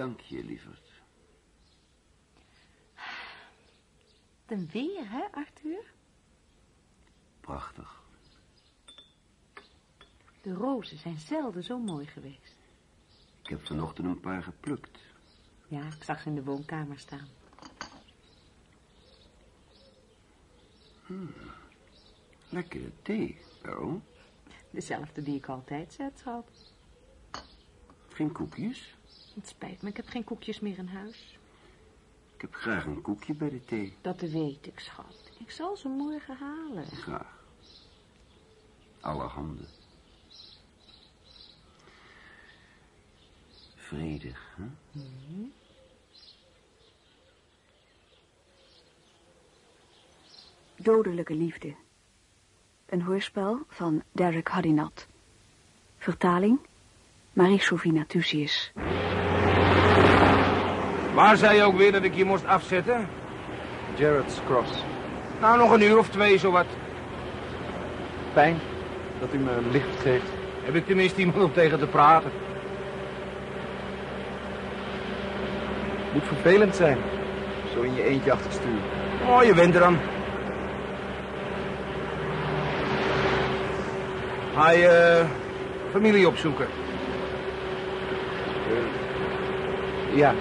Dank je, lieverd. Ten weer, hè, Arthur? Prachtig. De rozen zijn zelden zo mooi geweest. Ik heb vanochtend een paar geplukt. Ja, ik zag ze in de woonkamer staan. Hmm. Lekkere thee, Carol. Dezelfde die ik altijd zet, schat. Geen koekjes? Het spijt me, ik heb geen koekjes meer in huis. Ik heb graag een koekje bij de thee. Dat weet ik, schat. Ik zal ze morgen halen. Graag. Alle handen. Vredig, hè? Mm Dodelijke liefde. Een hoorspel van Derek Hadinat. Vertaling Marie-Sophie Natusius. Waar zei je ook weer dat ik je moest afzetten? Jared's Cross. Nou, nog een uur of twee, zowat. Fijn dat u me licht geeft. Heb ik tenminste iemand om tegen te praten. Moet vervelend zijn. Zo in je eentje achter het stuur. Oh, je bent er dan. Ga je eh, familie opzoeken? Ja,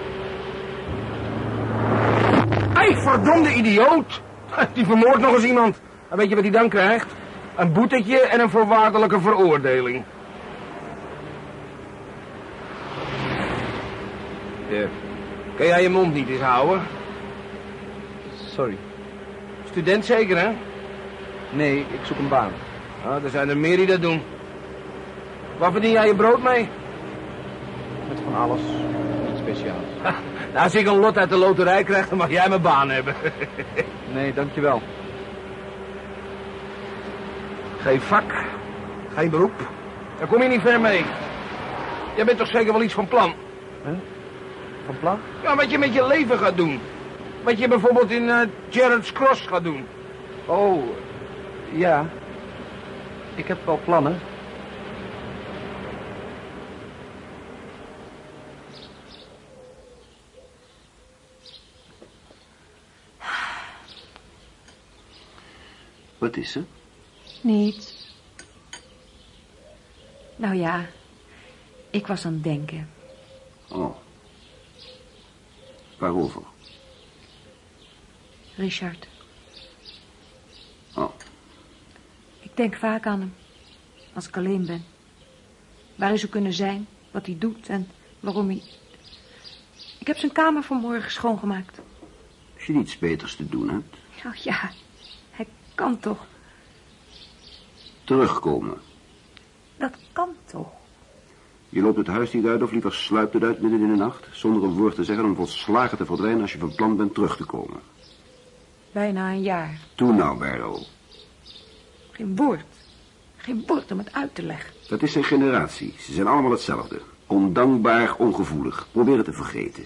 Verdomde idioot! Die vermoordt nog eens iemand. En weet je wat hij dan krijgt? Een boetetje en een voorwaardelijke veroordeling. Ja. Kan jij je mond niet eens houden? sorry. Student zeker, hè? Nee, ik zoek een baan. Ah, er zijn er meer die dat doen. Waar verdien jij je brood mee? Met van alles. Niet speciaals. Nou, als ik een lot uit de loterij krijg, dan mag jij mijn baan hebben. Nee, dankjewel. Geen vak, geen beroep. Daar kom je niet ver mee. Jij bent toch zeker wel iets van plan? Van plan? Ja, wat je met je leven gaat doen. Wat je bijvoorbeeld in Jared's Cross gaat doen. Oh, ja. Ik heb wel plannen. Wat is er? Niets. Nou ja, ik was aan het denken. Oh. Waarover? Richard, Oh, ik denk vaak aan hem. Als ik alleen ben. Waar hij zou kunnen zijn, wat hij doet en waarom hij... Ik heb zijn kamer vanmorgen schoongemaakt. als je niets beters te doen hebt, Oh ja, kan toch. terugkomen. Dat kan toch. Je loopt het huis niet uit of liever sluipt het uit midden in de nacht... zonder een woord te zeggen om volslagen te verdwijnen als je van plan bent terug te komen. Bijna een jaar. Toen nou, Barrow. Geen woord. Geen woord om het uit te leggen. Dat is zijn generatie. Ze zijn allemaal hetzelfde. Ondankbaar, ongevoelig. Probeer het te vergeten.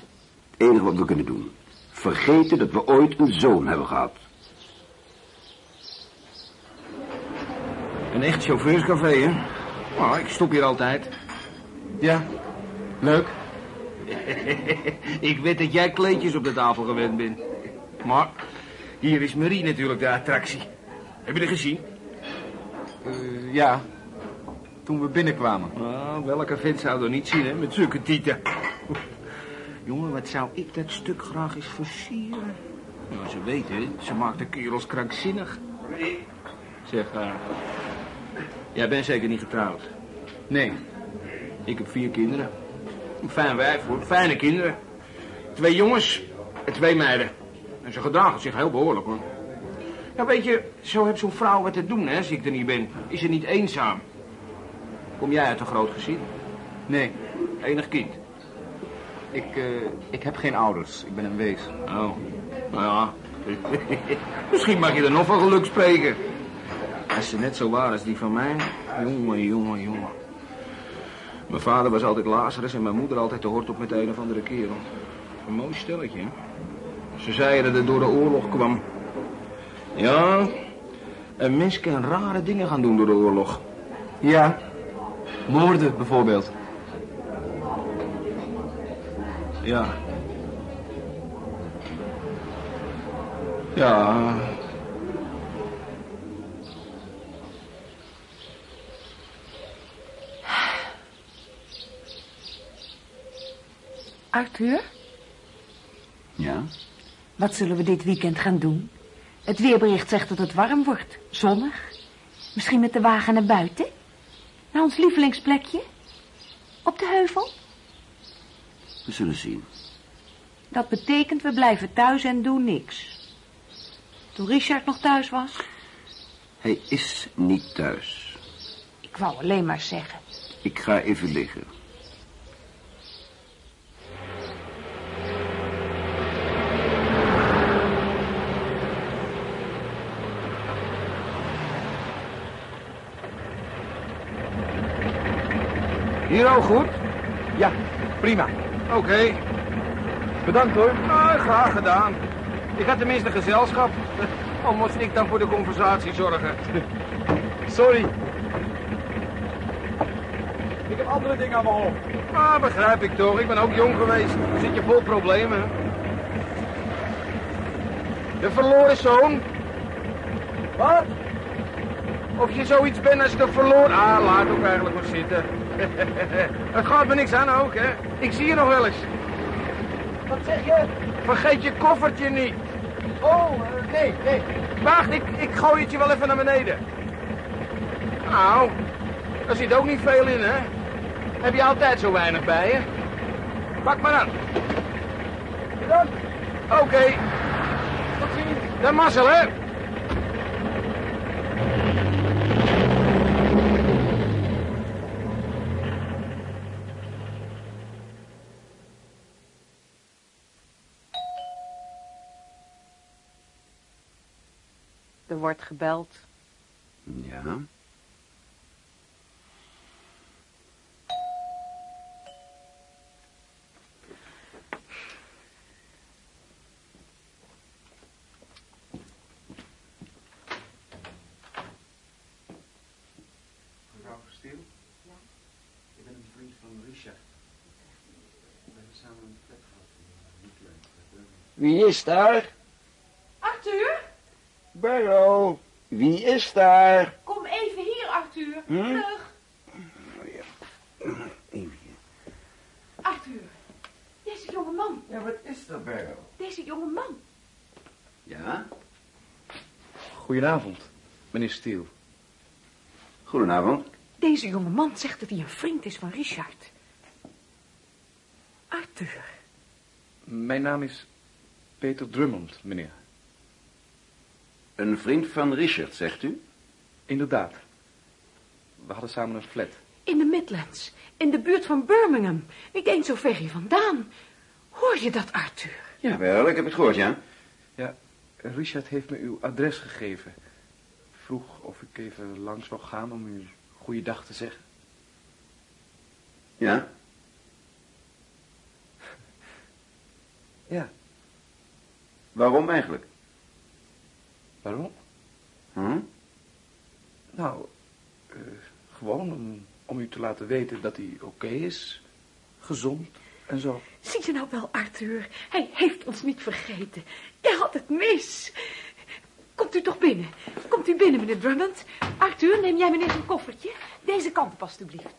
Het enige wat we kunnen doen. Vergeten dat we ooit een zoon hebben gehad. Een echt chauffeurscafé, hè? Oh, ik stop hier altijd. Ja, leuk. ik weet dat jij kleedjes op de tafel gewend bent. Maar hier is Marie natuurlijk de attractie. Heb je er gezien? Eh, ja, toen we binnenkwamen. Nou, welke vent zou er niet zien, hè? Met zulke tieten. Jongen, wat zou ik dat stuk graag eens versieren? Nou, ze weet, hè? Ze maakt de kerels krankzinnig. Zeg, eh, jij bent zeker niet getrouwd? Nee, Ik heb vier kinderen. Een fijn wijf, hoor. Fijne kinderen. Twee jongens en twee meiden. En ze gedragen zich heel behoorlijk, hoor. Ja, weet je, zo heeft zo'n vrouw wat te doen, hè, als ik er niet ben. Is ze niet eenzaam? Kom jij uit een groot gezin? nee. Enig kind? Ik, eh, ik heb geen ouders. Ik ben een wees. Oh, nou ja. Misschien mag je er nog van geluk spreken. Als ze net zo waren als die van mij. Jongen, jongen, jongen. Mijn vader was altijd Lazarus en mijn moeder altijd de hort op met de een of andere kerel. Een mooi stelletje, hè? Ze zeiden dat het door de oorlog kwam. Ja, een mens kan rare dingen gaan doen door de oorlog. Ja, moorden bijvoorbeeld. Ja. Ja. Arthur, Ja? wat zullen we dit weekend gaan doen? Het weerbericht zegt dat het warm wordt. Zonnig. Misschien met de wagen naar buiten? Naar ons lievelingsplekje? Op de heuvel? We zullen zien. Dat betekent we blijven thuis en doen niks. Toen Richard nog thuis was? Hij is niet thuis. Ik wou alleen maar zeggen. Ik ga even liggen. Hier ook goed? Ja, prima. Oké. Bedankt hoor. Ah, graag gedaan. Ik had tenminste gezelschap. Al moest ik dan voor de conversatie zorgen. Sorry. Ik heb andere dingen aan mijn hoofd. Ah, begrijp ik toch. Ik ben ook jong geweest. Dan zit je vol problemen. De verloren zoon. Wat? Of je zoiets bent als de verloren... Ah, laat ook eigenlijk maar zitten. Het gaat me niks aan ook, hè. Ik zie je nog wel eens. Wat zeg je? Vergeet je koffertje niet. Oh, eh, nee, nee. Wacht, ik, ik gooi het je wel even naar beneden. Nou, daar zit ook niet veel in, hè? Heb je altijd zo weinig bij je? Pak maar aan. Bedankt. Oké, Tot ziens. de mazzel, hè? Er wordt gebeld. Ja? Mevrouw Stil? Ja? Ik ben een vriend van Richard. We hebben samen een flat gehad in uh, Newland. Wie is daar? Barrow. Wie is daar? kom even hier, Arthur. Hm? Terug. Even. Arthur, deze jonge man, Ja, wat is er, Barrow? deze jonge man. Ja? Goedenavond, meneer Steele. Goedenavond. Deze jonge man zegt dat hij een vriend is van Richard. Arthur, Mijn naam is Peter Drummond, meneer. Een vriend van Richard, zegt u? Inderdaad. We hadden samen een flat. in de Midlands, in de buurt van Birmingham. Niet eens zo ver hier vandaan. Hoor je dat, Arthur? Ja, wel, ik heb het gehoord, ja. Ja, Richard heeft me uw adres gegeven. Vroeg of ik even langs zou gaan om u goeiedag te zeggen. Ja? Ja, Waarom eigenlijk? Waarom? Hm? Nou, eh, gewoon om, om u te laten weten dat hij oké is. Gezond en zo. Zie je nou wel, Arthur? Hij heeft ons niet vergeten. Je had het mis. Komt u toch binnen. Komt u binnen, meneer Drummond. Arthur, neem jij meneer zijn koffertje. Deze kant op, alstublieft.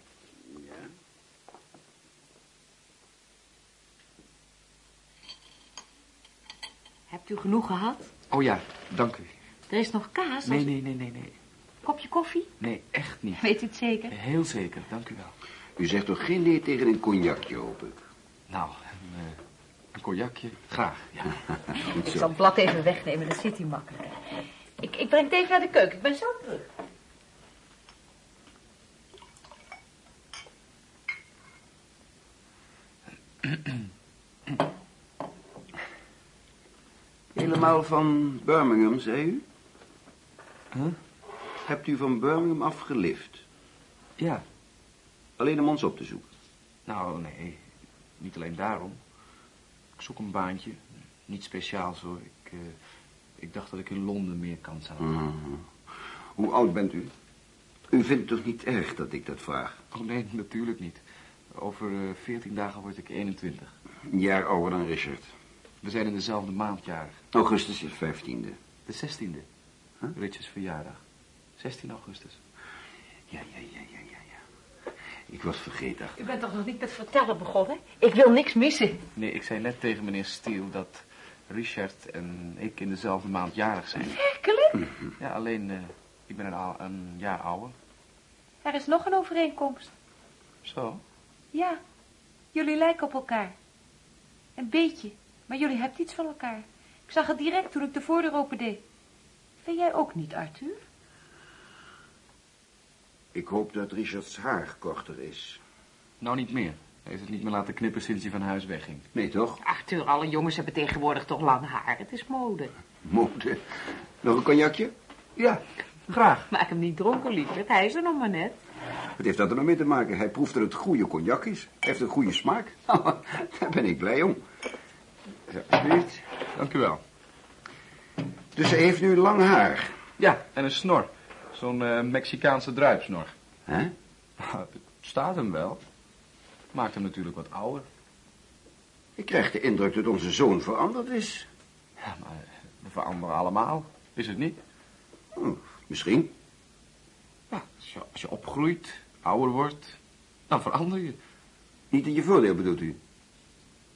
Hebt u genoeg gehad? Oh ja, dank u. Er is nog kaas. Nee, als- nee, nee, nee, nee. Kopje koffie? Nee, echt niet. Weet u het zeker? Heel zeker, dank u wel. U zegt toch geen nee tegen een cognacje, hoop ik? Nou, een, eh, een cognacje, graag. Ja. Goed Ik zal het blad even wegnemen, dat zit hier makkelijker. Ik, ik breng het even naar de keuken. Ik ben zo terug. Helemaal van Birmingham, zei u? Huh? Hebt u van Birmingham afgelift? Ja, Alleen om ons op te zoeken? nou nee, niet alleen daarom. Ik zoek een baantje, niet speciaals hoor. Ik, eh, ik dacht dat ik in Londen meer kans had. Mhm. Hoe oud bent u? U vindt het toch niet erg dat ik dat vraag? Oh nee, natuurlijk niet. Over eh, 14 dagen word ik 21. Een jaar ouder dan Richard. We zijn in dezelfde maand jarig. Augustus is vijftiende. De 16e. Huh? Richards verjaardag. 16 augustus. Ja, ja, ja, ja, ja, ja. Ik was vergeten. U bent toch nog niet met vertellen begonnen? Ik wil niks missen. Nee, ik zei net tegen meneer Steele dat Richard en ik in dezelfde maand jarig zijn. Werkelijk? Ja, alleen eh, ik ben een, een jaar ouder. Er is nog een overeenkomst. Zo? Ja, jullie lijken op elkaar. Een beetje, maar jullie hebben iets van elkaar. Ik zag het direct toen ik de voordeur open Vind jij ook niet, Arthur? Ik hoop dat Richards haar korter is. Nou, niet meer. Hij heeft het niet meer laten knippen sinds hij van huis wegging. Nee, toch? Arthur, alle jongens hebben tegenwoordig toch lang haar. Het is mode. Mode. Nog een cognacje? Ja, graag. Maak hem niet dronken, lieverd. Hij is er nog maar net. Wat heeft dat er nou mee te maken? Hij proeft dat het goede cognac is. Hij heeft een goede smaak. Daar ben ik blij om. Ja, alsjeblieft. Dank u wel. Dus hij heeft nu lang haar. Ja, en een snor. Zo'n eh, Mexicaanse druipsnor. Hè? Het staat hem wel. Maakt hem natuurlijk wat ouder. Ik krijg de indruk dat onze zoon veranderd is. Ja, maar we veranderen allemaal. Is het niet? Hm, misschien. Ja, als je, als je opgroeit, ouder wordt, dan verander je. Niet in je voordeel bedoelt u?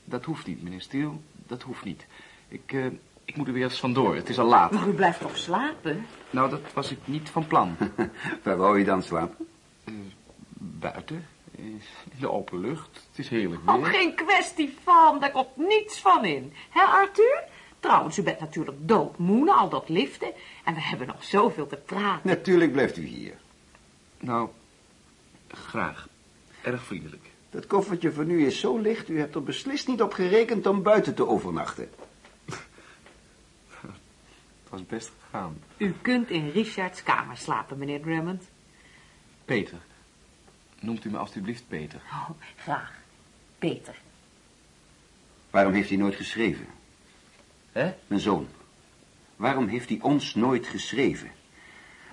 Dat hoeft niet, meneer Stiel. Dat hoeft niet. Ik, eh, ik moet er weer eens vandoor. Het is al laat. Maar u blijft toch slapen? Nou, dat was ik niet van plan. Waar wou je dan slapen? Buiten, eh, in de open lucht. Het is heerlijk Oh, weer. geen kwestie van. Daar komt niets van in. Hè, Arthur? Trouwens, u bent natuurlijk doodmoe na al dat liften. En we hebben nog zoveel te praten. Natuurlijk blijft u hier. Nou, graag. Erg vriendelijk. Dat koffertje van u is zo licht, u hebt er beslist niet op gerekend om buiten te overnachten. Het was best gegaan. U kunt in Richards kamer slapen, meneer Drummond. Peter. Noemt u me alstublieft Peter. Oh, graag. Peter. Waarom heeft hij nooit geschreven? Hè? Mijn zoon. Waarom heeft hij ons nooit geschreven?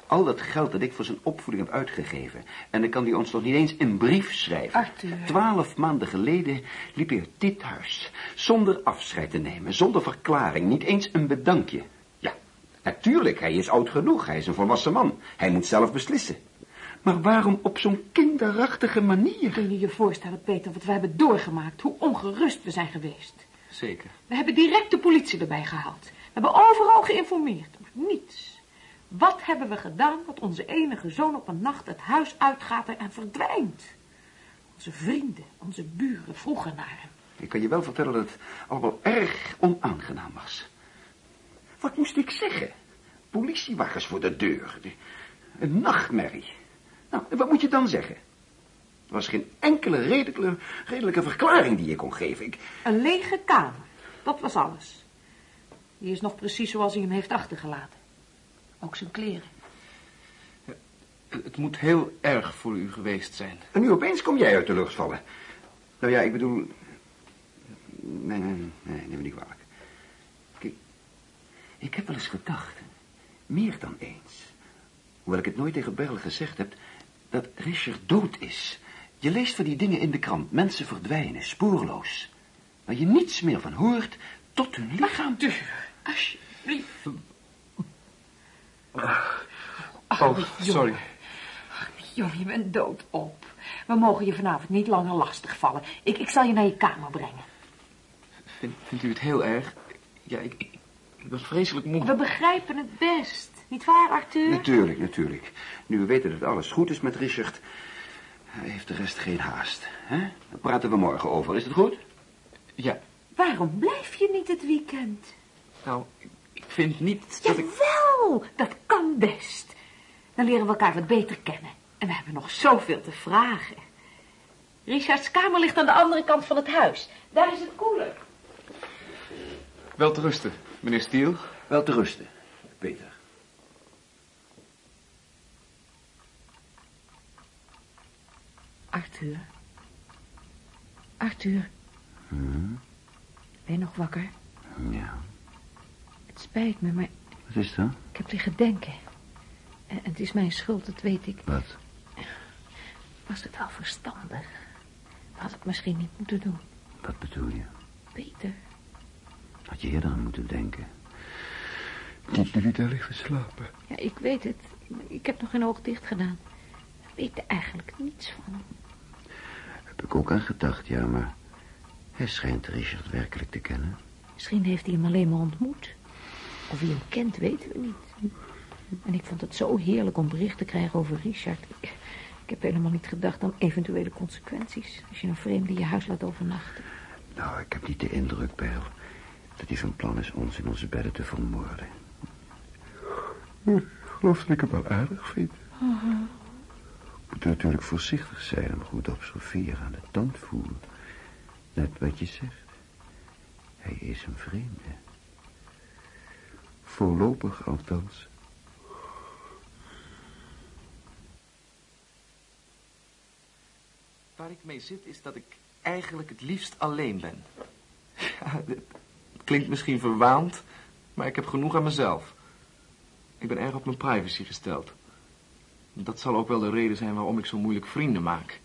Al dat geld dat ik voor zijn opvoeding heb uitgegeven. En dan kan hij ons nog niet eens een brief schrijven. Arthur. Twaalf maanden geleden liep hij uit dit huis. Zonder afscheid te nemen. Zonder verklaring. Niet eens een bedankje. Natuurlijk. Hij is oud genoeg. Hij is een volwassen man. Hij moet zelf beslissen. Maar waarom op zo'n kinderachtige manier? Kun je je voorstellen, Peter, wat we hebben doorgemaakt? Hoe ongerust we zijn geweest. Zeker. We hebben direct de politie erbij gehaald. We hebben overal geïnformeerd, maar niets. Wat hebben we gedaan dat onze enige zoon op een nacht het huis uitgaat en verdwijnt? Onze vrienden, onze buren vroegen naar hem. Ik kan je wel vertellen dat het allemaal erg onaangenaam was. Wat moest ik zeggen? Politiewagens voor de deur. Een nachtmerrie. Nou, en wat moet je dan zeggen? Er was geen enkele redelijke, redelijke verklaring die je kon geven. Ik, Een lege kamer, dat was alles. Die is nog precies zoals hij hem heeft achtergelaten. Ook zijn kleren. Het het moet heel erg voor u geweest zijn. en nu opeens kom jij uit de lucht vallen. Nou ja, ik bedoel... Nee, nee, nee, neem me niet kwalijk. Ik heb wel eens gedacht, meer dan eens, hoewel ik het nooit tegen Berl gezegd heb, dat Richard dood is. Je leest van die dingen in de krant, mensen verdwijnen, spoorloos. Waar je niets meer van hoort, tot hun lichaam... Deur, alsjeblieft. Oh, sorry. Jongen, je bent doodop. We mogen je vanavond niet langer lastigvallen. Ik, ik zal je naar je kamer brengen. Vind, vindt u het heel erg? Ja, ik, ben vreselijk moe. We begrijpen het best. Niet waar, Arthur? Natuurlijk, natuurlijk. Nu we weten dat alles goed is met Richard, heeft de rest geen haast. Hè? Daar praten we morgen over, is het goed? Ja, Waarom blijf je niet het weekend? nou, ik- vind niet dat ik... Jawel, dat kan best. Dan leren we elkaar wat beter kennen. En we hebben nog zoveel te vragen. Richards kamer ligt aan de andere kant van het huis. Daar is het koeler. Wel te rusten, meneer Stiel. Wel te rusten, Peter. Arthur. Arthur. Ben je nog wakker? Ja, Het spijt me, maar wat is dat? ik heb liggen denken. En het is mijn schuld, dat weet ik. Wat? Was het wel verstandig? Had het misschien niet moeten doen. Wat bedoel je? Peter. Had je eerder aan moeten denken. Die jullie daar liggen slapen. Ja, ik weet het. Ik heb nog geen oog dicht gedaan. Ik weet er eigenlijk niets van. Heb ik ook aan gedacht, ja, maar... Hij schijnt Richard werkelijk te kennen. Misschien heeft hij hem alleen maar ontmoet. Of hij hem kent, weten we niet. En ik vond het zo heerlijk om bericht te krijgen over Richard. Ik, ik heb helemaal niet gedacht aan eventuele consequenties... als je een vreemde in je huis laat overnachten. Nou, ik heb niet de indruk, Bijl... dat hij van plan is ons in onze bedden te vermoorden. Ik geloof dat ik hem wel aardig vind. Moet natuurlijk voorzichtig zijn en goed observeren aan de tand voelen. Net wat je zegt. Hij is een vreemde. Voorlopig althans. Waar ik mee zit is dat ik eigenlijk het liefst alleen ben. Ja, het klinkt misschien verwaand, maar ik heb genoeg aan mezelf. Ik ben erg op mijn privacy gesteld. Dat zal ook wel de reden zijn waarom ik zo moeilijk vrienden maak.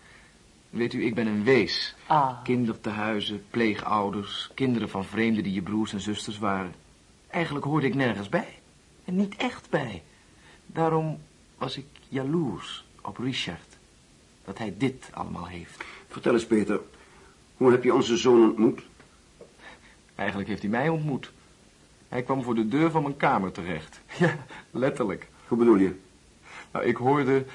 Weet u, ik ben een wees. Ah. Kindertehuizen, pleegouders, kinderen van vreemden die je broers en zusters waren. Eigenlijk hoorde ik nergens bij. En niet echt bij. Daarom was ik jaloers op Richard. Dat hij dit allemaal heeft. Vertel eens, Peter. Hoe heb je onze zoon ontmoet? Eigenlijk heeft hij mij ontmoet. Hij kwam voor de deur van mijn kamer terecht. Ja, letterlijk. Hoe bedoel je? Nou, ik hoorde,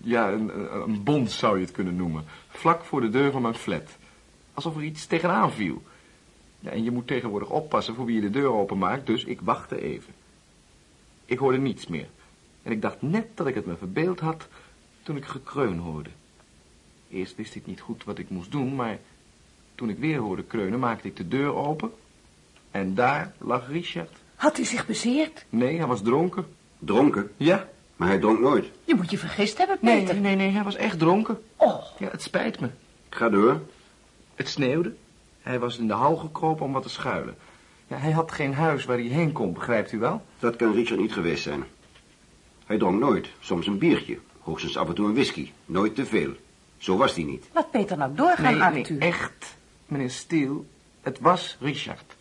ja, een, een- bons zou je het kunnen noemen. Vlak voor de deur van mijn flat. Alsof er iets tegenaan viel. Ja, en je moet tegenwoordig oppassen voor wie je de deur openmaakt, dus ik wachtte even. Ik hoorde niets meer. En ik dacht net dat ik het me verbeeld had toen ik gekreun hoorde. Eerst wist ik niet goed wat ik moest doen, maar toen ik weer hoorde kreunen, maakte ik de deur open. En daar lag Richard. Had hij zich bezeerd? Nee, hij was dronken. Dronken? Ja, Maar hij dronk nooit. Je moet je vergist hebben, nee, Peter. nee, nee, hij was echt dronken. Oh, Ja, het spijt me. Ga door. Het sneeuwde. Hij was in de hal gekropen om wat te schuilen. Ja, hij had geen huis waar hij heen kon, begrijpt u wel? Dat kan Richard niet geweest zijn. Hij dronk nooit. Soms een biertje. Hoogstens af en toe een whisky. Nooit te veel. Zo was hij niet. laat Peter nou doorgaan, Nee, nee, Arthur. echt, meneer Steele. Het was Richard.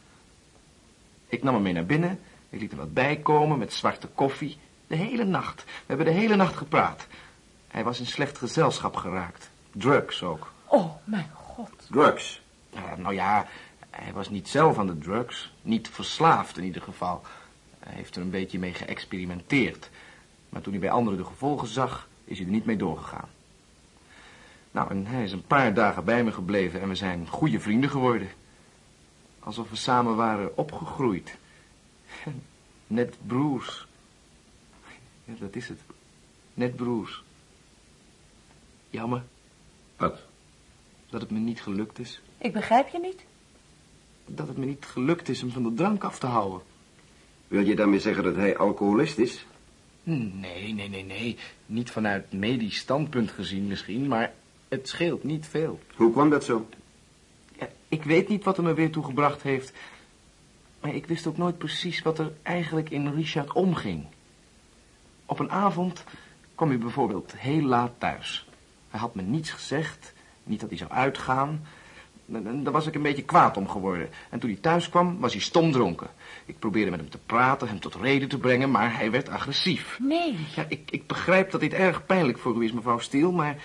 Ik nam hem mee naar binnen. Ik liet hem wat bijkomen met zwarte koffie. De hele nacht. We hebben de hele nacht gepraat. Hij was in slecht gezelschap geraakt. Drugs ook. Oh, mijn god. Drugs. Nou ja, hij was niet zelf aan de drugs. Niet verslaafd in ieder geval. Hij heeft er een beetje mee geëxperimenteerd. Maar toen hij bij anderen de gevolgen zag, is hij er niet mee doorgegaan. Nou, en hij is een paar dagen bij me gebleven en we zijn goede vrienden geworden. Alsof we samen waren opgegroeid. Net broers. Ja, dat is het. Net broers. Jammer Wat? dat het me niet gelukt is. Ik begrijp je niet. dat het me niet gelukt is hem van de drank af te houden. Wil je daarmee zeggen dat hij alcoholist is? Nee, nee, nee, nee. Niet vanuit medisch standpunt gezien misschien, maar het scheelt niet veel. Hoe kwam dat zo? Ja, ik weet niet wat er me weer toe gebracht heeft, maar ik wist ook nooit precies wat er eigenlijk in Richard omging. Op een avond kwam hij bijvoorbeeld heel laat thuis. Hij had me niets gezegd, niet dat hij zou uitgaan. En- Daar was ik een beetje kwaad om geworden. En toen hij thuis kwam, was hij stomdronken. Ik probeerde met hem te praten, hem tot reden te brengen, maar hij werd agressief. Nee. Ja, ik, ik begrijp dat dit erg pijnlijk voor u is, mevrouw Steele, maar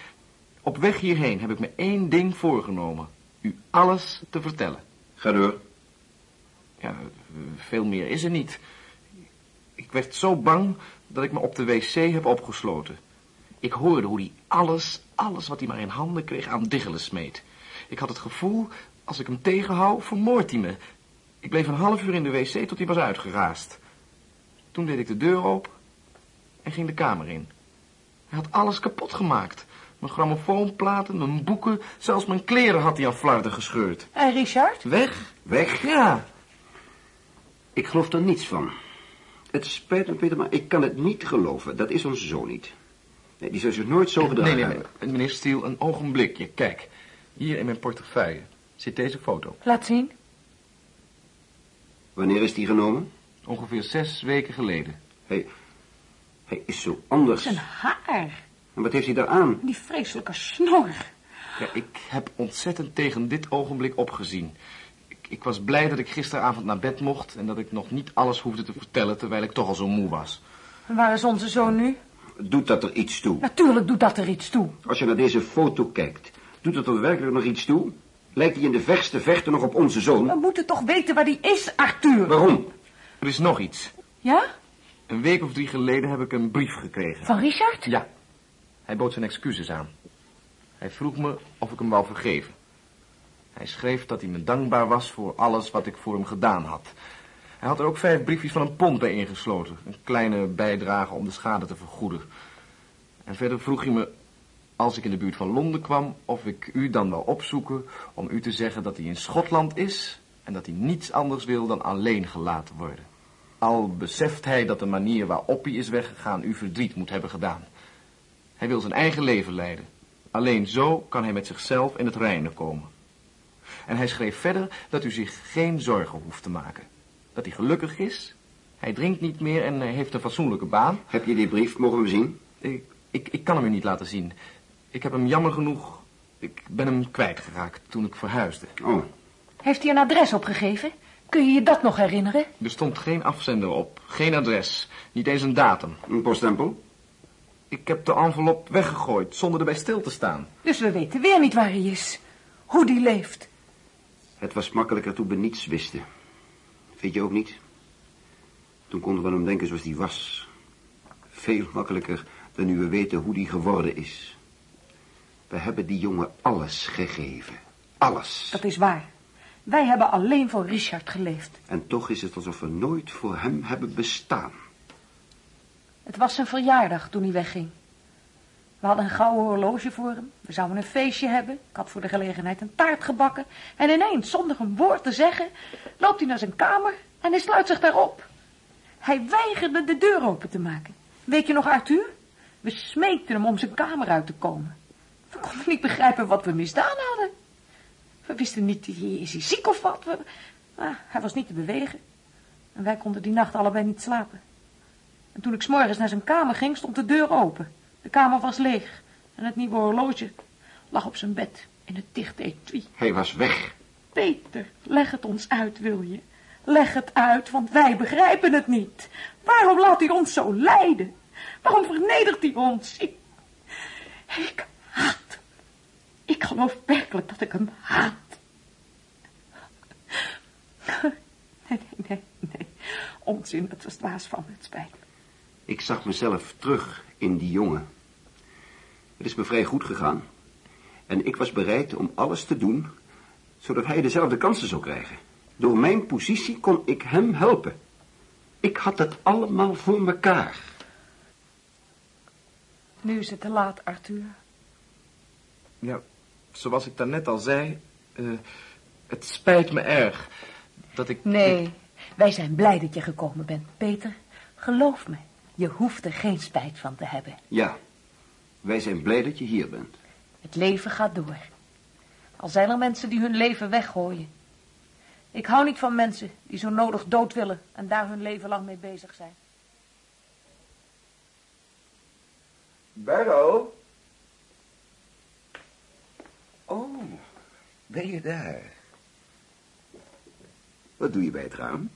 op weg hierheen heb ik me één ding voorgenomen. U alles te vertellen. Ga door. Ja, veel meer is er niet. Ik werd zo bang dat ik me op de wc heb opgesloten. Ik hoorde hoe hij alles, alles wat hij maar in handen kreeg aan diggelen smeet. Ik had het gevoel, als ik hem tegenhoud, vermoordt hij me. Ik bleef een half uur in de wc tot hij was uitgeraasd. Toen deed ik de deur open en ging de kamer in. Hij had alles kapot gemaakt. Mijn grammofoonplaten, mijn boeken, zelfs mijn kleren had hij aan flarden gescheurd. En Richard? Weg? Weg? Ja, Ik geloof er niets van. Het spijt me, Peter, maar ik kan het niet geloven. Dat is onze zoon niet. Nee, die zou zich nooit zo gedragen Nee, nee, nee. hebben. Meneer Steele, een ogenblikje. Kijk, hier in mijn portefeuille zit deze foto. Laat zien. Wanneer is die genomen? Ongeveer zes weken geleden. Hij, hij is zo anders. Zijn haar. En wat heeft hij daar aan? Die vreselijke snor. Ja, ik heb ontzettend tegen dit ogenblik opgezien. Ik, ik was blij dat ik gisteravond naar bed mocht... en dat ik nog niet alles hoefde te vertellen... terwijl ik toch al zo moe was. En waar is onze zoon nu? Doet dat er iets toe? Natuurlijk doet dat er iets toe. Als je naar deze foto kijkt, doet het er werkelijk nog iets toe? Lijkt hij in de verste verte nog op onze We zoon? moeten toch weten waar die is, Arthur. Waarom? Er is nog iets. Ja? Een week of drie geleden heb ik een brief gekregen. Van Richard? Ja. Hij bood zijn excuses aan. Hij vroeg me of ik hem wou vergeven. Hij schreef dat hij me dankbaar was voor alles wat ik voor hem gedaan had. Hij had er ook vijf briefjes van een pond bij ingesloten. Een kleine bijdrage om de schade te vergoeden. En verder vroeg hij me, als ik in de buurt van Londen kwam, of ik u dan wel opzoeken om u te zeggen dat hij in Schotland is en dat hij niets anders wil dan alleen gelaten worden. Al beseft hij dat de manier waarop hij is weggegaan u verdriet moet hebben gedaan. Hij wil zijn eigen leven leiden. Alleen zo kan hij met zichzelf in het reine komen. En hij schreef verder dat u zich geen zorgen hoeft te maken. Dat hij gelukkig is, hij drinkt niet meer en hij heeft een fatsoenlijke baan. Heb je die brief? Mogen we hem zien? Ik, ik, ik kan hem u niet laten zien. Ik heb hem jammer genoeg... Ik ben hem kwijtgeraakt toen ik verhuisde. Oh, Heeft hij een adres opgegeven? Kun je je dat nog herinneren? Er stond geen afzender op, geen adres, niet eens een datum. een poststempel? Ik heb de envelop weggegooid zonder erbij stil te staan. Dus we weten weer niet waar hij is. Hoe die leeft. Het was makkelijker toen we niets wisten. Vind je ook niet? Toen konden we aan hem denken zoals hij was. Veel makkelijker dan nu we weten hoe die geworden is. We hebben die jongen alles gegeven. Alles. Dat is waar. Wij hebben alleen voor Richard geleefd. En toch is het alsof we nooit voor hem hebben bestaan. Het was zijn verjaardag toen hij wegging. We hadden een gouden horloge voor hem. We zouden een feestje hebben. Ik had voor de gelegenheid een taart gebakken. En ineens, zonder een woord te zeggen, loopt hij naar zijn kamer en hij sluit zich daarop. Hij weigerde de deur open te maken. Weet je nog, Arthur? We smeekten hem om zijn kamer uit te komen. We konden niet begrijpen wat we misdaan hadden. We wisten niet, is hij ziek of wat? Maar hij was niet te bewegen. En wij konden die nacht allebei niet slapen. En toen ik 's morgens naar zijn kamer ging, stond de deur open. De kamer was leeg. En het nieuwe horloge lag op zijn bed in het dichte etui. Hij was weg. Peter, leg het ons uit, wil je? Leg het uit, want wij begrijpen het niet. Waarom laat hij ons zo lijden? Waarom vernedert hij ons? Ik, ik haat. Ik geloof werkelijk dat ik hem haat. Nee, nee, nee, nee. Onzin, het was dwaas van me, het spijt. Ik zag mezelf terug in die jongen. Het is me vrij goed gegaan. En ik was bereid om alles te doen, zodat hij dezelfde kansen zou krijgen. Door mijn positie kon ik hem helpen. Ik had het allemaal voor mekaar. Nu is het te laat, Arthur. Ja, zoals ik daarnet al zei, eh, het spijt me erg dat ik... Nee, wij zijn blij dat je gekomen bent, Peter. Geloof me, je hoeft er geen spijt van te hebben. Ja, wij zijn blij dat je hier bent. Het leven gaat door. Al zijn er mensen die hun leven weggooien. Ik hou niet van mensen die zo nodig dood willen en daar hun leven lang mee bezig zijn. Barrow? Oh, ben je daar? Wat doe je bij het raam?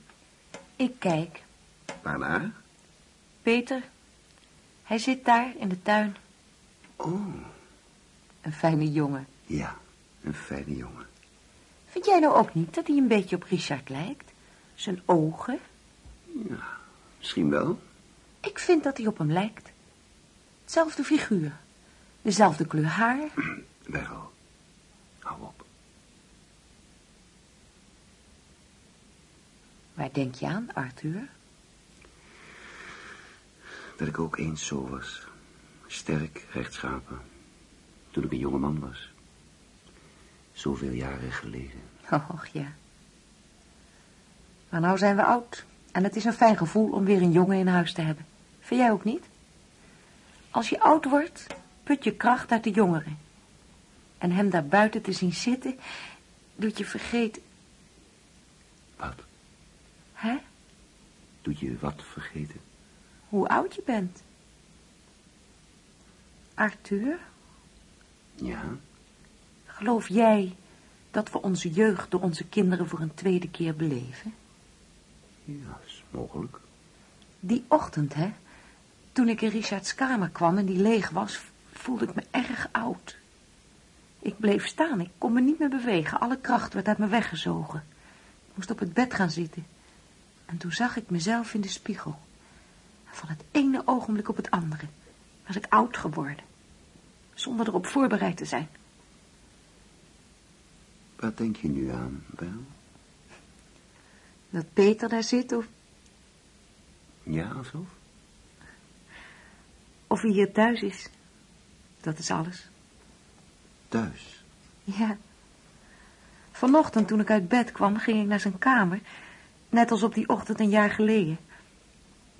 Ik kijk. Waarnaar? Peter, hij zit daar in de tuin. Oh, Een fijne jongen. ja, een fijne jongen. Vind jij nou ook niet dat hij een beetje op Richard lijkt? Zijn ogen? Misschien wel. Ik vind dat hij op hem lijkt. Hetzelfde figuur. Dezelfde kleur haar. Wel, hou op. Waar denk je aan, Arthur? Dat ik ook eens zo was. Sterk, rechtschapen. Toen ik een jonge man was. Zoveel jaren geleden. Och ja. Maar nou zijn we oud. En het is een fijn gevoel om weer een jongen in huis te hebben. Vind jij ook niet? Als je oud wordt, put je kracht uit de jongeren. En hem daar buiten te zien zitten, doet je vergeten... Wat? Hè? Doet je wat vergeten? Hoe oud je bent. Arthur, Ja, Geloof jij dat we onze jeugd door onze kinderen voor een tweede keer beleven? Ja, is mogelijk. Die ochtend, hè, toen ik in Richards kamer kwam en die leeg was, voelde ik me erg oud. Ik bleef staan, ik kon me niet meer bewegen, alle kracht werd uit me weggezogen. Ik moest op het bed gaan zitten. En toen zag ik mezelf in de spiegel. Van het ene ogenblik op het andere was ik oud geworden. Zonder erop voorbereid te zijn. Wat denk je nu aan, Bel? Dat Peter daar zit of, Ja, alsof? of hij hier thuis is. Dat is alles. Thuis. Ja. Vanochtend toen ik uit bed kwam, ging ik naar zijn kamer. Net als op die ochtend een jaar geleden.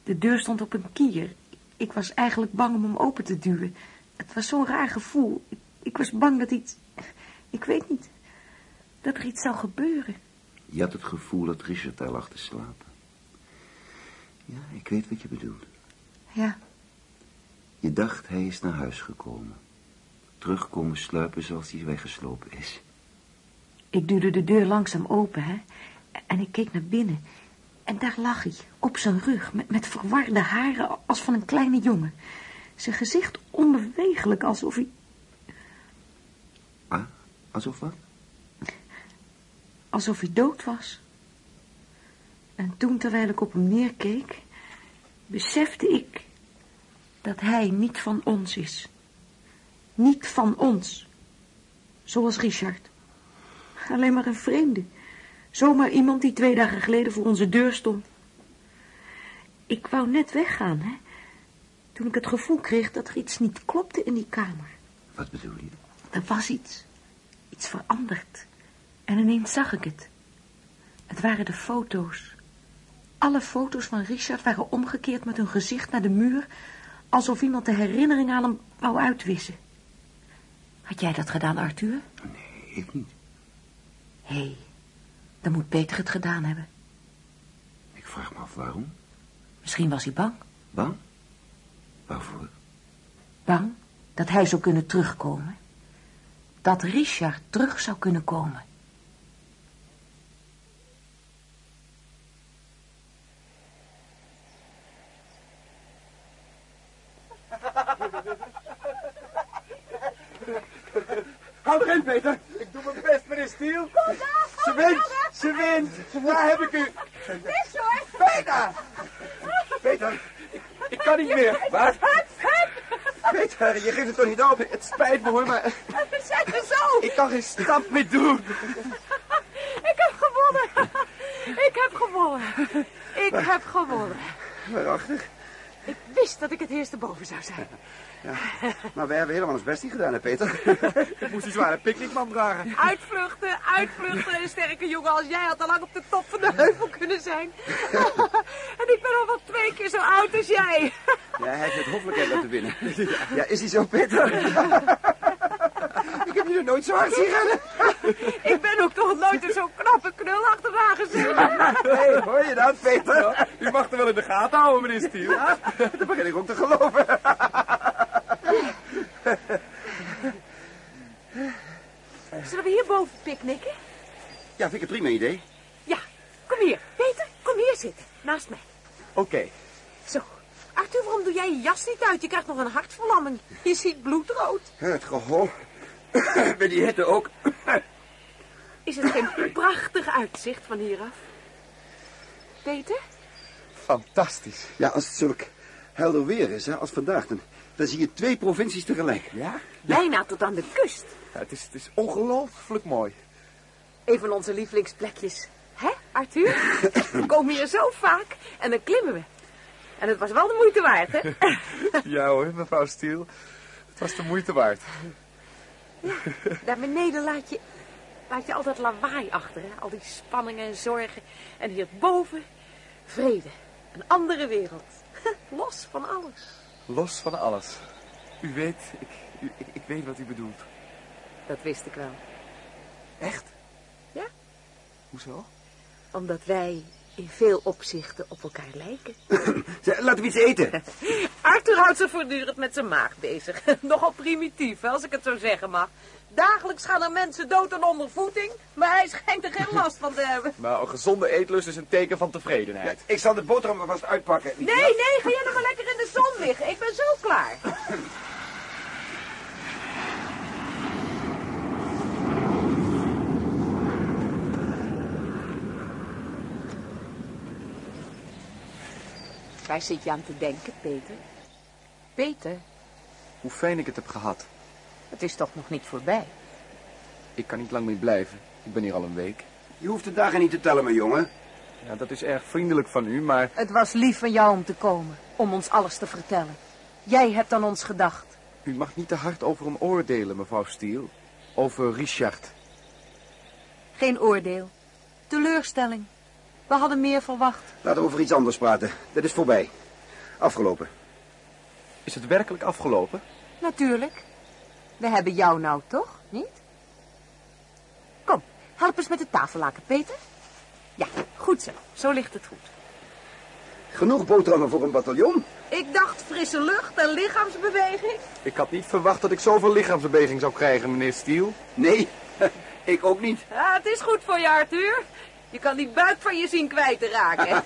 De deur stond op een kier. Ik was eigenlijk bang om hem open te duwen. Het was zo'n raar gevoel. Ik, ik was bang dat iets... Ik weet niet. Dat er iets zou gebeuren. Je had het gevoel dat Richard daar lag te slapen. Ja, ik weet wat je bedoelt. Ja, Je dacht hij is naar huis gekomen. Terugkomen sluipen zoals hij weggeslopen is. ik duwde de deur langzaam open, hè. En ik keek naar binnen. En daar lag hij, op zijn rug, met, met verwarde haren als van een kleine jongen. Zijn gezicht onbewegelijk, alsof hij... Ah, alsof wat? alsof hij dood was. En toen, terwijl ik op hem neerkeek, besefte ik dat hij niet van ons is. Niet van ons. Zoals Richard. Alleen maar een vreemde. Zomaar iemand die twee dagen geleden voor onze deur stond. Ik wou net weggaan, hè. Toen ik het gevoel kreeg dat er iets niet klopte in die kamer. Wat bedoel je? Er was iets. Iets veranderd. En ineens zag ik het. Het waren de foto's. Alle foto's van Richard waren omgekeerd met hun gezicht naar de muur, alsof iemand de herinnering aan hem wou uitwissen. Had jij dat gedaan, Arthur? Nee, ik niet. Hé, hey, dan moet Peter het gedaan hebben. Ik vraag me af waarom. Misschien was hij bang. Bang? Waarvoor? Bang dat hij zou kunnen terugkomen. Dat Richard terug zou kunnen komen. Houd erin, Peter. Ik doe mijn best, meneer Stiel. Ze wint, ze wint. Daar heb ik u. Peter! Peter, ik, ik kan niet meer. Wat? Peter, je geeft het toch niet op? Het spijt me hoor, maar We zijn er zo. ik kan geen stap meer doen. Ik heb gewonnen. Ik heb gewonnen. Ik heb gewonnen. Waarachtig. Wist dat ik het eerste boven zou zijn. Maar wij hebben helemaal ons best niet gedaan, hè, Peter? Ik moest die zware picknickman dragen. Uitvluchten, uitvluchten. Een sterke jongen als jij had al lang op de top van de heuvel kunnen zijn. En ik ben al wel twee keer zo oud als jij. Ja, hij heeft het hoffelijkheid laten winnen. Ja, is hij zo, Peter? Ik heb je er nooit zo hard zien rennen. Ik ben ook toch nooit een zo'n knappe knul achterna gezeten. Hé, hoor je dat, Peter? U mag er wel in de gaten houden, meneer Stiel. Dat begin ik ook te geloven. Zullen we hierboven picknicken? Ja, vind ik een prima idee. Ja, kom hier. Peter, kom hier zitten. Naast mij. Oké. Zo. Arthur, waarom doe jij je jas niet uit? Je krijgt nog een hartverlamming. Je ziet bloedrood. Het gehol. Bij die hitte ook. Is het geen prachtig uitzicht van hieraf? Peter? Fantastisch. Ja, als het zulk helder weer is, hè, als vandaag, dan, dan zie je twee provincies tegelijk. Ja? Bijna tot aan de kust. ja het, is, het is ongelooflijk mooi. Een van onze lievelingsplekjes. Hè, Arthur? We komen hier zo vaak en dan klimmen we. En het was wel de moeite waard, hè? Ja hoor, mevrouw Stiel. Het was de moeite waard. Daar beneden laat je, laat je altijd lawaai achter, hè? Al die spanningen en zorgen. En hierboven vrede. Een andere wereld. Los van alles. Los van alles. U weet, ik, u- ik, ik weet wat u bedoelt. Dat wist ik wel. Echt? Ja. Hoezo? Omdat wij in veel opzichten op elkaar lijken. Laten we iets eten. Arthur houdt zich voortdurend met zijn maag bezig. Nogal primitief, als ik het zo zeggen mag. Dagelijks gaan er mensen dood aan ondervoeding, maar hij schijnt er geen last van te hebben. Maar een gezonde eetlust is een teken van tevredenheid. Ik zal de boterham maar vast uitpakken. Nee, nee, ga jij nog maar lekker in de zon liggen. Ik ben zo klaar. Waar zit je aan te denken, Peter? Peter, Hoe fijn ik het heb gehad. het is toch nog niet voorbij? Ik kan niet lang meer blijven. Ik ben hier al een week. Je hoeft de dagen niet te tellen, mijn jongen. Ja, dat is erg vriendelijk van u, maar Het was lief van jou om te komen, om ons alles te vertellen. Jij hebt aan ons gedacht. u mag niet te hard over hem oordelen, mevrouw Steele. Over Richard. Geen oordeel. Teleurstelling. We hadden meer verwacht. Laten we over iets anders praten. Dat is voorbij. Afgelopen. Is het werkelijk afgelopen? Natuurlijk. We hebben jou nou toch, niet? Kom, help eens met de tafellaken, Peter. Ja, goed zo. Zo ligt het goed. Genoeg boterhammen voor een bataljon. Ik dacht frisse lucht en lichaamsbeweging. Ik had niet verwacht dat ik zoveel lichaamsbeweging zou krijgen, meneer Steele. Nee, ik ook niet. Ja, het is goed voor je, Arthur. Je kan die buik van je zien kwijt te raken.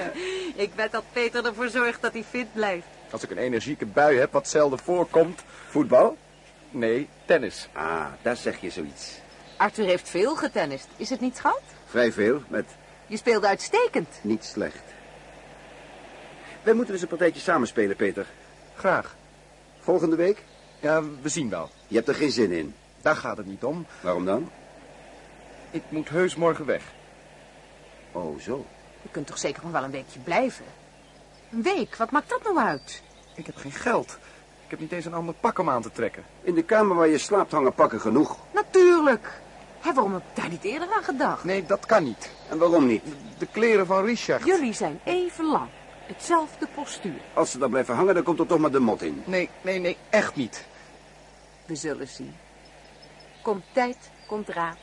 ik weet dat Peter ervoor zorgt dat hij fit blijft. Als ik een energieke bui heb, wat zelden voorkomt... Voetbal? Nee, tennis. Ah, daar zeg je zoiets. Arthur heeft veel getennist. Is het niet schat? Vrij veel, met Je speelde uitstekend. niet slecht. Wij moeten dus een partijtje samenspelen, Peter. Graag. Volgende week? Ja, we zien wel. Je hebt er geen zin in. Daar gaat het niet om. Waarom dan? Ik moet heus morgen weg. Oh, zo. Je kunt toch zeker nog wel een weekje blijven? Een week, wat maakt dat nou uit? Ik heb geen geld. Ik heb niet eens een ander pak om aan te trekken. In de kamer waar je slaapt hangen pakken genoeg. Natuurlijk. Hé, waarom heb ik daar niet eerder aan gedacht? Nee, dat kan niet. En waarom niet? De kleren van Richard. Jullie zijn even lang. Hetzelfde postuur. Als ze daar blijven hangen, dan komt er toch maar de mot in. Nee, nee, nee, echt niet. We zullen zien. Komt tijd, komt raad.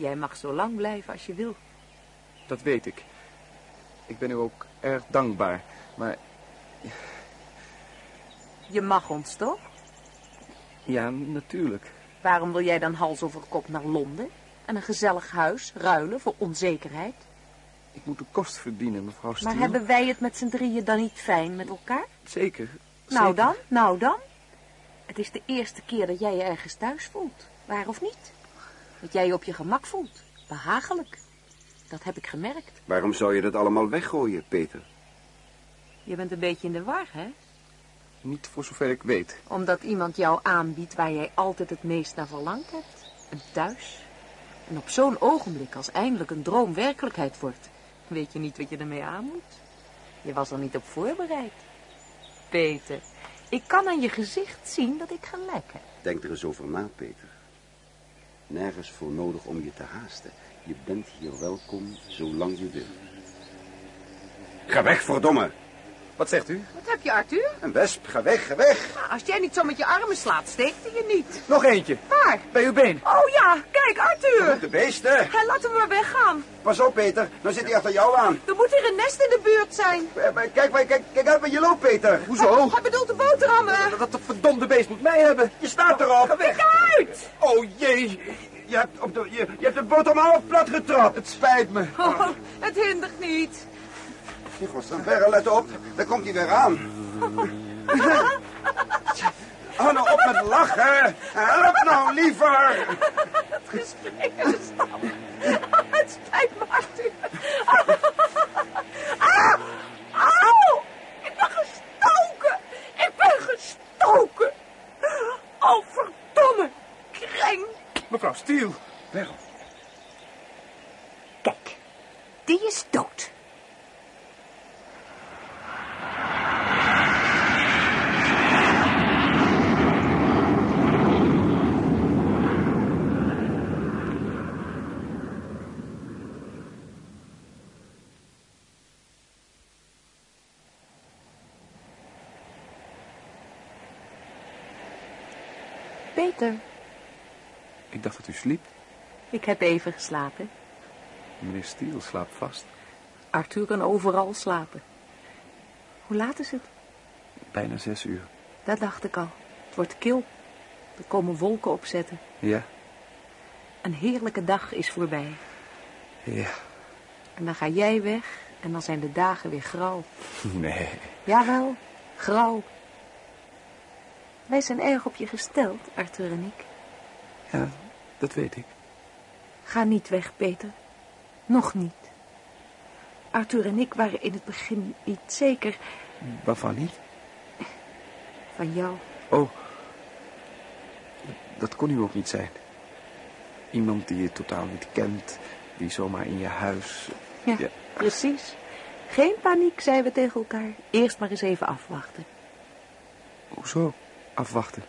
Jij mag zo lang blijven als je wil. Dat weet ik. Ik ben u ook erg dankbaar. Maar Je mag ons toch? ja, natuurlijk. Waarom wil jij dan hals over kop naar Londen? En een gezellig huis ruilen voor onzekerheid? Ik moet de kost verdienen, mevrouw Steele. Maar hebben wij het met z'n drieën dan niet fijn met elkaar? Zeker. Nou zeker. dan, nou dan. Het is de eerste keer dat jij je ergens thuis voelt. Waar of niet? Dat jij je op je gemak voelt. Behagelijk. Dat heb ik gemerkt. Waarom zou je dat allemaal weggooien, Peter? Je bent een beetje in de war, hè? Niet voor zover ik weet. Omdat iemand jou aanbiedt waar jij altijd het meest naar verlangd hebt. Een thuis. En op zo'n ogenblik, als eindelijk een droom werkelijkheid wordt, weet je niet wat je ermee aan moet. Je was er niet op voorbereid. Peter, ik kan aan je gezicht zien dat ik gelijk heb. Denk er eens over na, Peter. Nergens voor nodig om je te haasten. Je bent hier welkom zolang je wil. Ga weg, verdomme. Wat zegt u? Wat heb je, Arthur? Een wesp, ga weg, ga weg. Nou, als jij niet zo met je armen slaat, steekt hij je niet. Nog eentje. Waar? Bij uw been. Oh ja, kijk, Arthur. De beesten. Hé, laat hem maar weggaan. Pas op, Peter. Dan zit hij achter jou aan. Er moet hier een nest in de buurt zijn. Eh, maar Kijk, kijk, kijk uit waar je loopt, Peter. Hoezo? Hij bedoelt de boterhammen. Dat, dat verdomde beest moet mij hebben. Je staat erop. Ga weg. Kijk uit. Oh, jee. Je hebt, op de, je, je hebt de boterham half plat getrapt. Het spijt me. Oh, het hindert niet. Je gods dan verre, let op. Daar komt hij weer aan. Hou nou op met lachen. Help nou liever. Het gesprek is stap. Het spijt me, Arthur. Ah! Auw! Ik ben gestoken. Ik ben gestoken. Oh, verdomme. Kreng. Mevrouw Steele. Kijk, die is dood. Ik dacht dat u sliep. ik heb even geslapen. Meneer Stiel slaapt vast. Arthur kan overal slapen. Hoe laat is het? Bijna zes uur. Dat dacht ik al. Het wordt kil. Er komen wolken opzetten. Ja, Een heerlijke dag is voorbij. ja. En dan ga jij weg en dan zijn de dagen weer grauw. Nee. Jawel, grauw. Wij zijn erg op je gesteld, Arthur en ik. Ja, dat weet ik. Ga niet weg, Peter. Nog niet. Arthur en ik waren in het begin niet zeker Waarvan niet? van jou. Oh, dat kon u ook niet zijn. Iemand die je totaal niet kent, die zomaar in je huis... Ja, Ja. precies. Geen paniek, zeiden we tegen elkaar. Eerst maar eens even afwachten. Hoezo? Afwachten.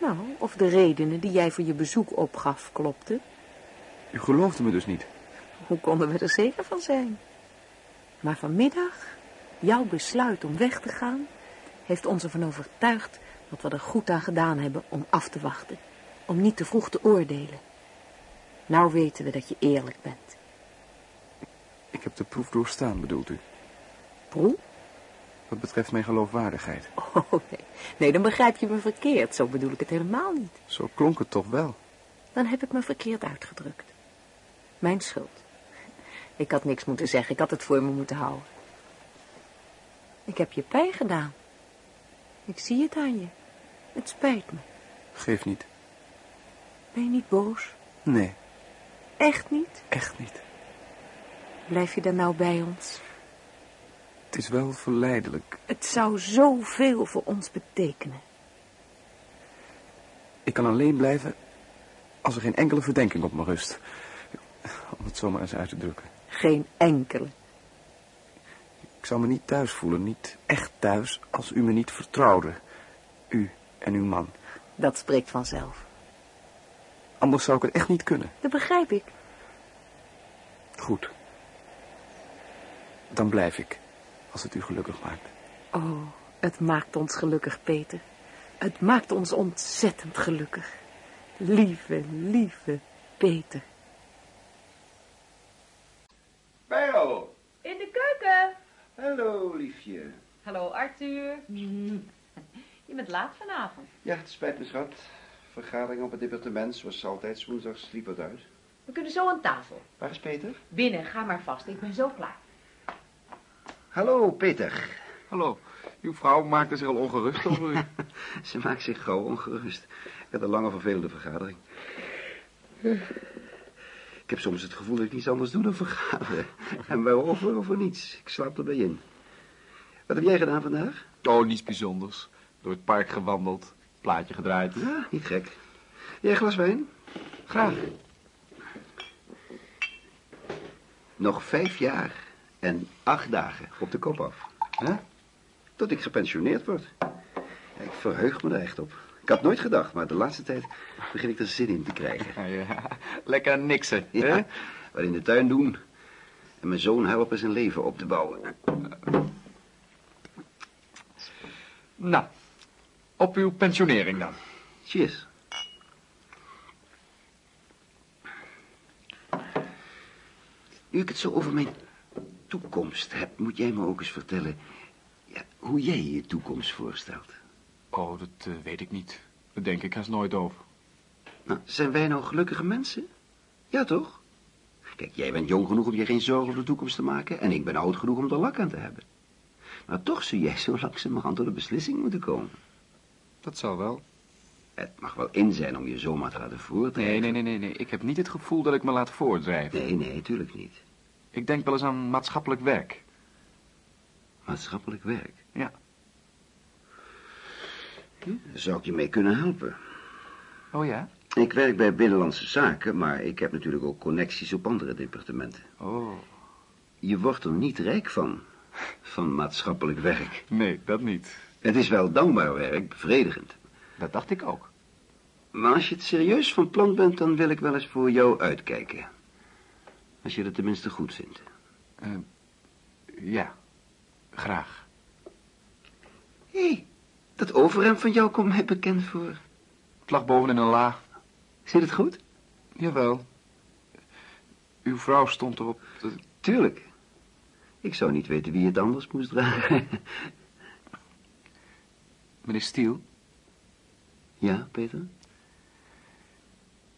Nou, of de redenen die jij voor je bezoek opgaf klopten. U geloofde me dus niet. Hoe konden we er zeker van zijn? Maar vanmiddag, jouw besluit om weg te gaan, heeft ons ervan overtuigd dat we er goed aan gedaan hebben om af te wachten. Om niet te vroeg te oordelen. Nou weten we dat je eerlijk bent. Ik heb de proef doorstaan, bedoelt u? Proef? Wat betreft mijn geloofwaardigheid. Oh, nee. Nee, dan begrijp je me verkeerd. Zo bedoel ik het helemaal niet. Zo klonk het toch wel. Dan heb ik me verkeerd uitgedrukt. Mijn schuld. Ik had niks moeten zeggen. Ik had het voor me moeten houden. Ik heb je pijn gedaan. Ik zie het aan je. Het spijt me. Geef niet. Ben je niet boos? Nee, Echt niet? echt niet. Blijf je dan nou bij ons? Het is wel verleidelijk. Het zou zoveel voor ons betekenen. Ik kan alleen blijven als er geen enkele verdenking op me rust. Om het zomaar eens uit te drukken. Geen enkele. Ik zou me niet thuis voelen, niet echt thuis, als u me niet vertrouwde. U en uw man. Dat spreekt vanzelf. Anders zou ik het echt niet kunnen. Dat begrijp ik. Goed. Dan blijf ik, als het u gelukkig maakt. Oh, het maakt ons gelukkig, Peter. Het maakt ons ontzettend gelukkig. Lieve, lieve Peter. Bijl! In de keuken. Hallo, liefje. Hallo, Arthur. Je bent laat vanavond. Ja, het spijt me, schat. Vergadering op het departement, zoals altijd, woensdags liep het uit. We kunnen zo aan tafel. Waar is Peter? Binnen, ga maar vast. Ik ben zo klaar. Hallo, Peter. Hallo, uw vrouw maakte zich al ongerust over u. Ze maakt zich gauw ongerust. Ik had een lange vervelende vergadering. Ik heb soms het gevoel dat ik niets anders doe dan vergaderen. En waarover of voor niets. Ik slaap erbij in. Wat heb jij gedaan vandaag? Oh, niets bijzonders. Door het park gewandeld, plaatje gedraaid. Ja, niet gek. Jij een glas wijn? Graag. Nog vijf jaar en acht dagen op de kop af. Hè? Tot ik gepensioneerd word. Ik verheug me er echt op. Ik had nooit gedacht, maar de laatste tijd begin ik er zin in te krijgen. Ja, ja. Lekker niksen, hè? Ja, wat in de tuin doen. En mijn zoon helpen zijn leven op te bouwen. Nou, op uw pensionering dan. Cheers. Nu ik het zo over mijn toekomst moet jij me ook eens vertellen ja, hoe jij je toekomst voorstelt. Oh, dat eh, weet ik niet. Daar denk ik haast nooit over. Nou, zijn wij nou gelukkige mensen? Ja, toch? Kijk, jij bent jong genoeg om je geen zorgen over de toekomst te maken... en ik ben oud genoeg om er lak aan te hebben. Maar toch zul jij zo langzamerhand tot een beslissing moeten komen. Dat zal wel. Het mag wel in zijn om je zomaar te laten voortdrijven. Nee, nee, nee, nee, nee. Ik heb niet het gevoel dat ik me laat voordrijven. Nee, nee, tuurlijk niet. Ik denk wel eens aan maatschappelijk werk. Maatschappelijk werk. Ja. Daar zou ik je mee kunnen helpen. Oh ja? Ik werk bij Binnenlandse Zaken, maar ik heb natuurlijk ook connecties op andere departementen. Oh. Je wordt er niet rijk van, van maatschappelijk werk. Nee, dat niet. Het is wel dankbaar werk, bevredigend. Dat dacht ik ook. Maar als je het serieus van plan bent, dan wil ik wel eens voor jou uitkijken. Als je dat tenminste goed vindt. Eh, ja, graag. Hé, hey, dat overhemd van jou komt mij bekend voor. Het lag boven in een la. Zit het goed? Jawel. Uw vrouw stond erop. te- Tuurlijk. Ik zou niet weten wie het anders moest dragen. Meneer Stiel, ja, Peter?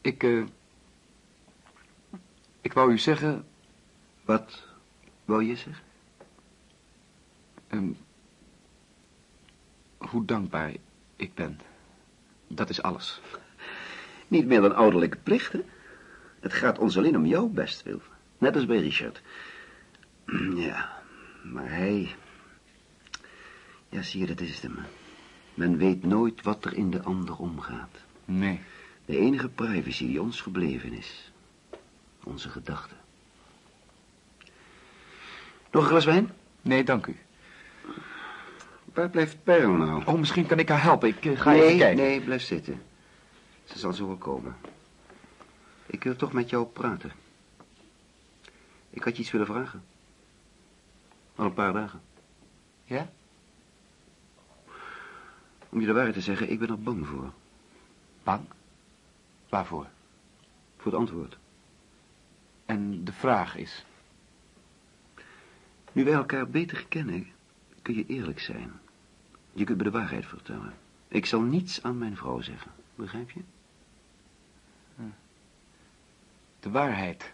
ik, eh... Ik wou u zeggen, Wat wou je zeggen? ehm, hoe dankbaar ik ben. Dat is alles. Niet meer dan ouderlijke plichten. Het gaat ons alleen om jouw bestwil. Net als bij Richard. Ja, maar hij... Ja, zie je, dat is het hem. Men weet nooit wat er in de ander omgaat. Nee. De enige privacy die ons gebleven is. Onze gedachten. Nog een glas wijn? Nee, dank u. Waar blijft Perl nou? Oh, misschien kan ik haar helpen. Ik eh, ga nee, even kijken. nee, blijf zitten. Ze zal zo wel komen. Ik wil toch met jou praten. Ik had je iets willen vragen. Al een paar dagen. Ja? Om je de waarheid te zeggen, ik ben er bang voor. Bang? Waarvoor? Voor het antwoord. En de vraag is... Nu wij elkaar beter kennen, kun je eerlijk zijn. Je kunt me de waarheid vertellen. Ik zal niets aan mijn vrouw zeggen. Begrijp je? De waarheid.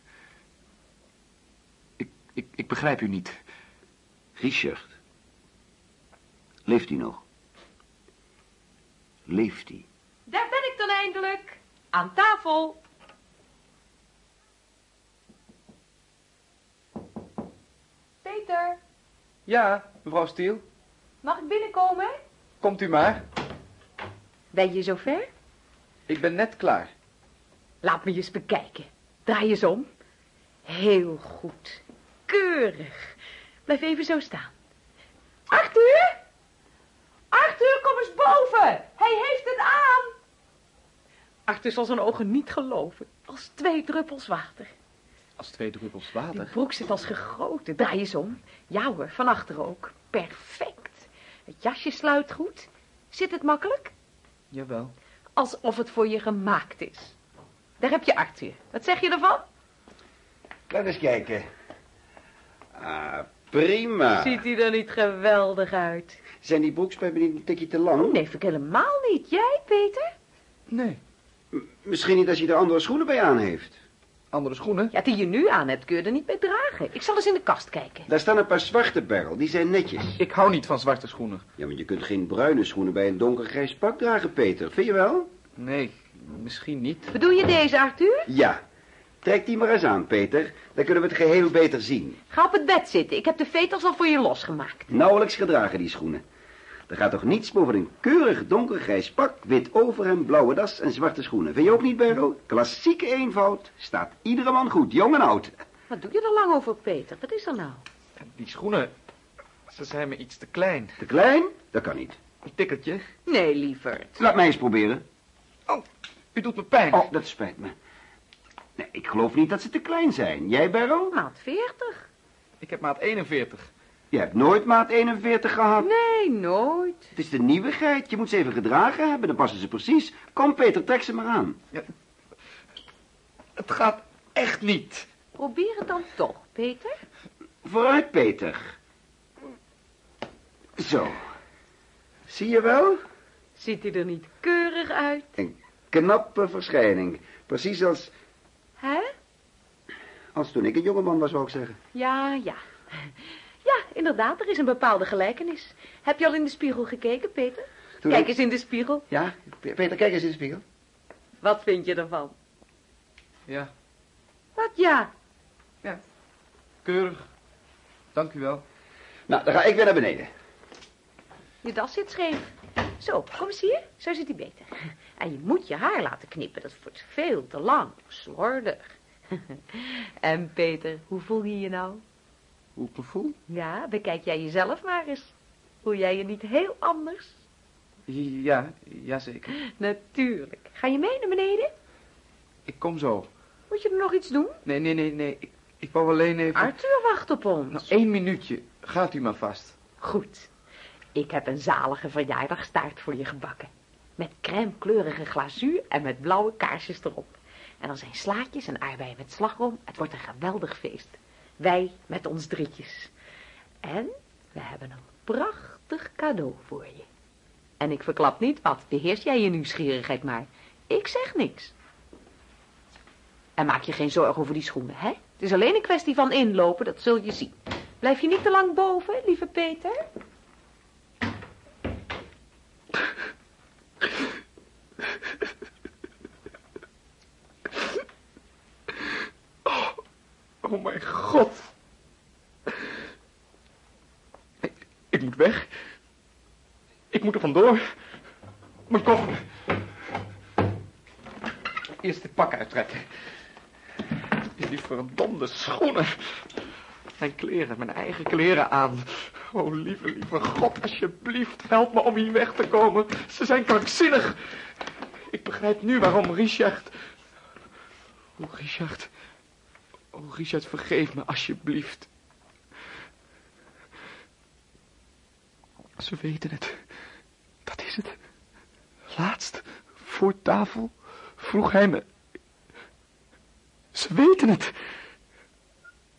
Ik, ik, ik begrijp u niet. Richard. Leeft hij nog? Leeft hij? Daar ben ik dan eindelijk. Aan tafel. Peter, Ja, mevrouw Stiel. mag ik binnenkomen? Komt u maar. Ben je zover? Ik ben net klaar. Laat me eens bekijken. Draai eens om. Heel goed. Keurig. Blijf even zo staan. Arthur? Arthur, kom eens boven. Hij heeft het aan. Arthur zal zijn ogen niet geloven. Als twee druppels water. Als twee druppels Die water. broek zit als gegoten. Draai eens om. Ja hoor, van achter ook. Perfect. Het jasje sluit goed. Zit het makkelijk? Jawel. Alsof het voor je gemaakt is. Daar heb je Arthur. Wat zeg je ervan? Laat eens kijken. Ah, prima. Ziet hij er niet geweldig uit? Zijn die broekspijpen niet een tikje te lang? Nee, vind ik helemaal niet. Jij, Peter? Nee. M- misschien niet als hij er andere schoenen bij aan heeft. Andere schoenen? Ja, die je nu aan hebt, kun je er niet mee dragen. Ik zal eens in de kast kijken. Daar staan een paar zwarte barrel, die zijn netjes. Ik hou niet van zwarte schoenen. Ja, maar je kunt geen bruine schoenen bij een donkergrijs pak dragen, Peter. Vind je wel? Nee, misschien niet. Bedoel je deze, Arthur? Ja. Trek die maar eens aan, Peter. Dan kunnen we het geheel beter zien. Ga op het bed zitten. Ik heb de veters al voor je losgemaakt. Nauwelijks gedragen, die schoenen. Er gaat toch niets boven een keurig donkergrijs pak, wit overhemd, blauwe das en zwarte schoenen. Vind je ook niet, Berro? Klassieke eenvoud. Staat iedere man goed, jong en oud. Wat doe je er lang over, Peter? Wat is er nou? Die schoenen, ze zijn me iets te klein. Te klein? Dat kan niet. Een tikkeltje. Nee, lieverd. Laat mij eens proberen. Oh, u doet me pijn. Oh, dat spijt me. Nee, ik geloof niet dat ze te klein zijn. Jij, Berro? Maat 40. Ik heb maat 41. Je hebt nooit maat 41 gehad. Nee, nooit. Het is de nieuwigheid. Je moet ze even gedragen hebben, dan passen ze precies. Kom, Peter, trek ze maar aan. Het gaat echt niet. Probeer het dan toch, Peter. Vooruit, Peter. Zo. Zie je wel? Ziet hij er niet keurig uit? Een knappe verschijning. Precies als, Hè? als toen ik een jongeman was, wou ik zeggen. Ja, ja. Ja, inderdaad, er is een bepaalde gelijkenis. Heb je al in de spiegel gekeken, Peter? Toen Kijk ik- eens in de spiegel. Ja, Pe- Peter, kijk eens in de spiegel. Wat vind je ervan? Ja, Wat ja? keurig. Dank u wel. Nou, dan ga ik weer naar beneden. Je das zit scheef. Zo, kom eens hier. Zo zit hij beter. En je moet je haar laten knippen. Dat wordt veel te lang. Slordig. En Peter, hoe voel je je nou? Hoe voel? Ja, bekijk jij jezelf maar eens. Voel jij je niet heel anders? Ja, jazeker. Natuurlijk. Ga je mee naar beneden? Ik kom zo. Moet je er nog iets doen? Nee, nee, nee, nee. Ik, ik wou alleen even... Arthur wacht op ons. Nou, één minuutje. Gaat u maar vast. Goed. Ik heb een zalige verjaardagstaart voor je gebakken. Met crème kleurige glazuur en met blauwe kaarsjes erop. En er zijn slaatjes en aardbeien met slagroom. Het wordt een geweldig feest. Wij met ons drietjes. En we hebben een prachtig cadeau voor je. En ik verklap niet wat. Beheers jij je nieuwsgierigheid maar. Ik zeg niks. En maak je geen zorgen over die schoenen, hè? Het is alleen een kwestie van inlopen, dat zul je zien. Blijf je niet te lang boven, lieve Peter? Oh mijn god. Ik, moet weg. Ik moet er vandoor. Mijn koffer. Eerst dit pak uittrekken. Die verdomde schoenen. Mijn kleren, mijn eigen kleren aan. Oh, lieve, lieve God, alsjeblieft, help me om hier weg te komen. Ze zijn krankzinnig. Ik begrijp nu waarom Richard... Oh, Richard... Oh, Richard, vergeef me, alsjeblieft. Ze weten het. Dat is het. Laatst, voor tafel, vroeg hij me... Ze weten het.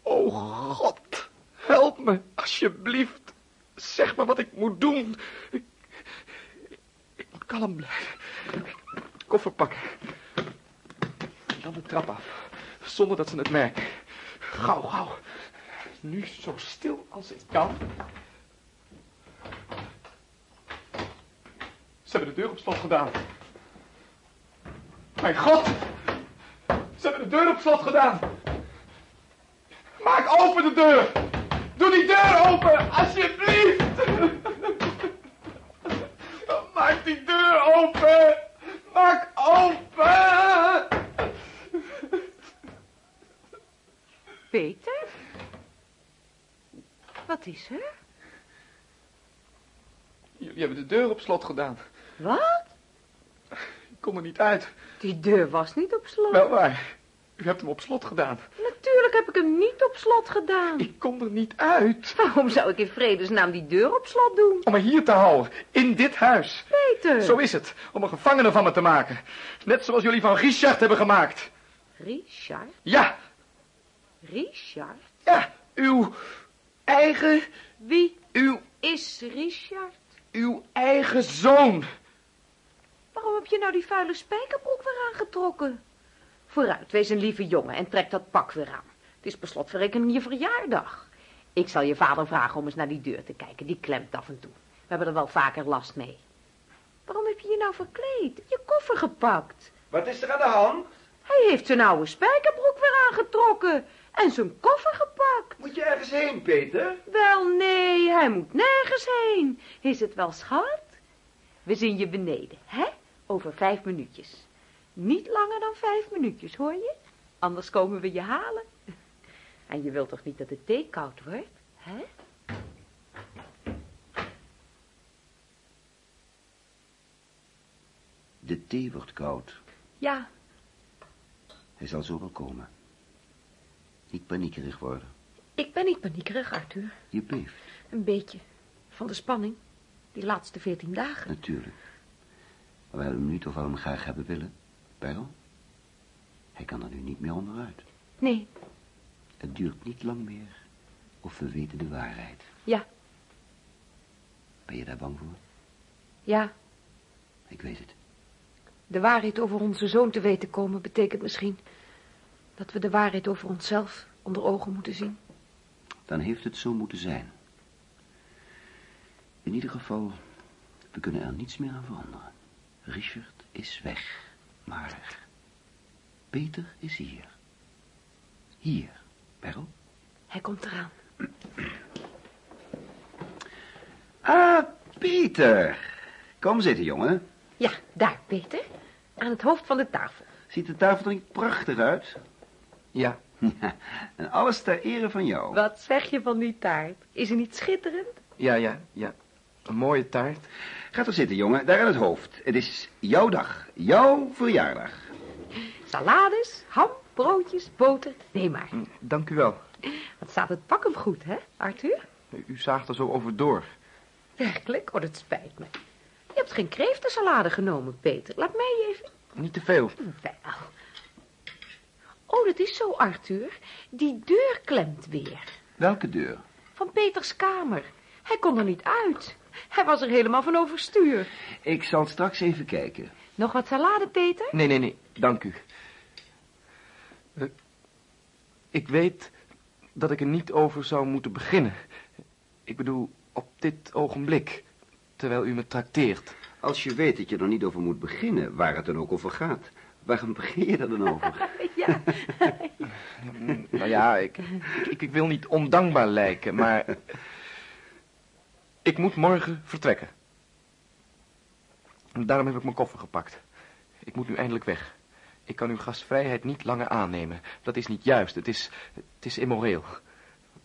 Oh, God, help me, alsjeblieft. Zeg me wat ik moet doen. Ik, moet kalm blijven. Koffer pakken. Dan de trap af zonder dat ze het merken. Gauw, gauw. Nu zo stil als ik kan. Ze hebben de deur op slot gedaan. Mijn god! Ze hebben de deur op slot gedaan. Maak open de deur! Doe die deur open, alsjeblieft! Maak die deur open! Maak open! Peter? Wat is er? Jullie hebben de deur op slot gedaan. Wat? Ik kon er niet uit. Die deur was niet op slot. Wel waar. U hebt hem op slot gedaan. Natuurlijk heb ik hem niet op slot gedaan. Ik kon er niet uit. Waarom zou ik in vredesnaam die deur op slot doen? Om me hier te houden. In dit huis. Peter. Zo is het. Om een gevangene van me te maken. Net zoals jullie van Richard hebben gemaakt. Richard? Ja. Richard? Ja. Uw eigen... Wie Uw... is Richard? Uw eigen zoon. Waarom heb je nou die vuile spijkerbroek weer aangetrokken? Vooruit, wees een lieve jongen en trek dat pak weer aan. Het is per slotverrekening je verjaardag. Ik zal je vader vragen om eens naar die deur te kijken. Die klemt af en toe. We hebben er wel vaker last mee. Waarom heb je je nou verkleed? Je koffer gepakt. Wat is er aan de hand? Hij heeft zijn oude spijkerbroek weer aangetrokken en zijn koffer gepakt. Moet je ergens heen, Peter? Wel, nee, hij moet nergens heen. Is het wel schat? We zien je beneden, hè? Over vijf minuutjes. Niet langer dan vijf minuutjes, hoor je? Anders komen we je halen. En je wilt toch niet dat de thee koud wordt, hè? De thee wordt koud. Ja, Hij zal zo wel komen. Niet paniekerig worden. ik ben niet paniekerig, Arthur. Je beeft, Een beetje. Van de spanning. Die laatste veertien dagen. natuurlijk. Maar we hebben hem nu toch wel hem graag hebben willen. Perl? Hij kan er nu niet meer onderuit. Nee, Het duurt niet lang meer. Of we weten de waarheid. ja, Ben je daar bang voor? ja. Ik weet het. De waarheid over onze zoon te weten komen betekent misschien dat we de waarheid over onszelf onder ogen moeten zien. Dan heeft het zo moeten zijn. In ieder geval, we kunnen er niets meer aan veranderen. Richard is weg, maar Peter is hier. Hier, Perl. Hij komt eraan. Ah, Peter. Kom zitten, jongen. Ja, daar, Peter. Aan het hoofd van de tafel. Ziet de tafel er niet prachtig uit? Ja. en alles ter ere van jou. Wat zeg je van die taart? Is hij niet schitterend? Ja, ja, ja. Een mooie taart. Ga toch zitten, jongen, daar aan het hoofd. Het is jouw dag, jouw verjaardag. Salades, ham, broodjes, boter. Nee maar. Hm, Dank u wel. Wat staat het pak hem goed, hè, Arthur? U zaagt er zo over door. Werkelijk? Oh, dat spijt me. Je hebt geen kreeftensalade genomen, Peter. Laat mij even... Niet te veel. Wel. Oh, dat is zo, Arthur. Die deur klemt weer. Welke deur? Van Peters kamer. Hij kon er niet uit. Hij was er helemaal van overstuur. Ik zal straks even kijken. Nog wat salade, Peter? Nee, nee, nee, dank u. Eh, ik weet dat ik er niet over zou moeten beginnen. Ik bedoel, op dit ogenblik, terwijl u me trakteert. Als je weet dat je er niet over moet beginnen, waar het dan ook over gaat, waarom begin je er dan over? Ja. Nou ja, ik, ik, ik wil niet ondankbaar lijken, maar... Ik moet morgen vertrekken. En Daarom heb ik mijn koffer gepakt. Ik moet nu eindelijk weg. Ik kan uw gastvrijheid niet langer aannemen. Dat is niet juist. Het is, het is immoreel.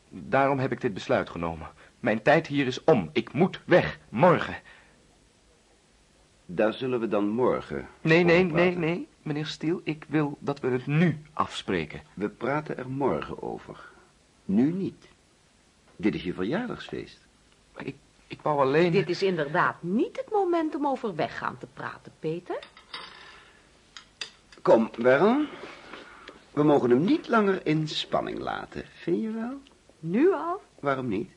Daarom heb ik dit besluit genomen. Mijn tijd hier is om. Ik moet weg. Morgen. Daar zullen we dan morgen Nee, nee, nee, nee. Meneer Stiel, ik wil dat we het nu afspreken. We praten er morgen over. Nu niet. Dit is je verjaardagsfeest. Ik, ik wou alleen... Dit is inderdaad niet het moment om over weggaan te praten, Peter. Kom, Beryl. We mogen hem niet langer in spanning laten. Vind je wel? Nu al? Waarom niet?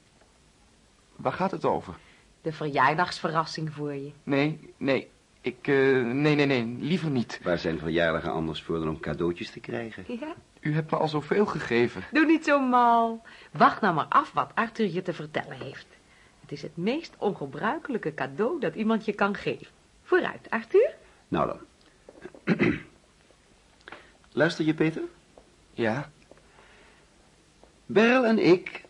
Waar gaat het over? De verjaardagsverrassing voor je. Nee, nee. Ik, eh, nee, nee, nee. Liever niet. Waar zijn verjaardagen anders voor dan om cadeautjes te krijgen? Ja? U hebt me al zoveel gegeven. Doe niet zo mal. Wacht nou maar af wat Arthur je te vertellen heeft. Het is het meest ongebruikelijke cadeau dat iemand je kan geven. Vooruit, Arthur. Nou dan. Luister je, Peter? Ja? Beryl en ik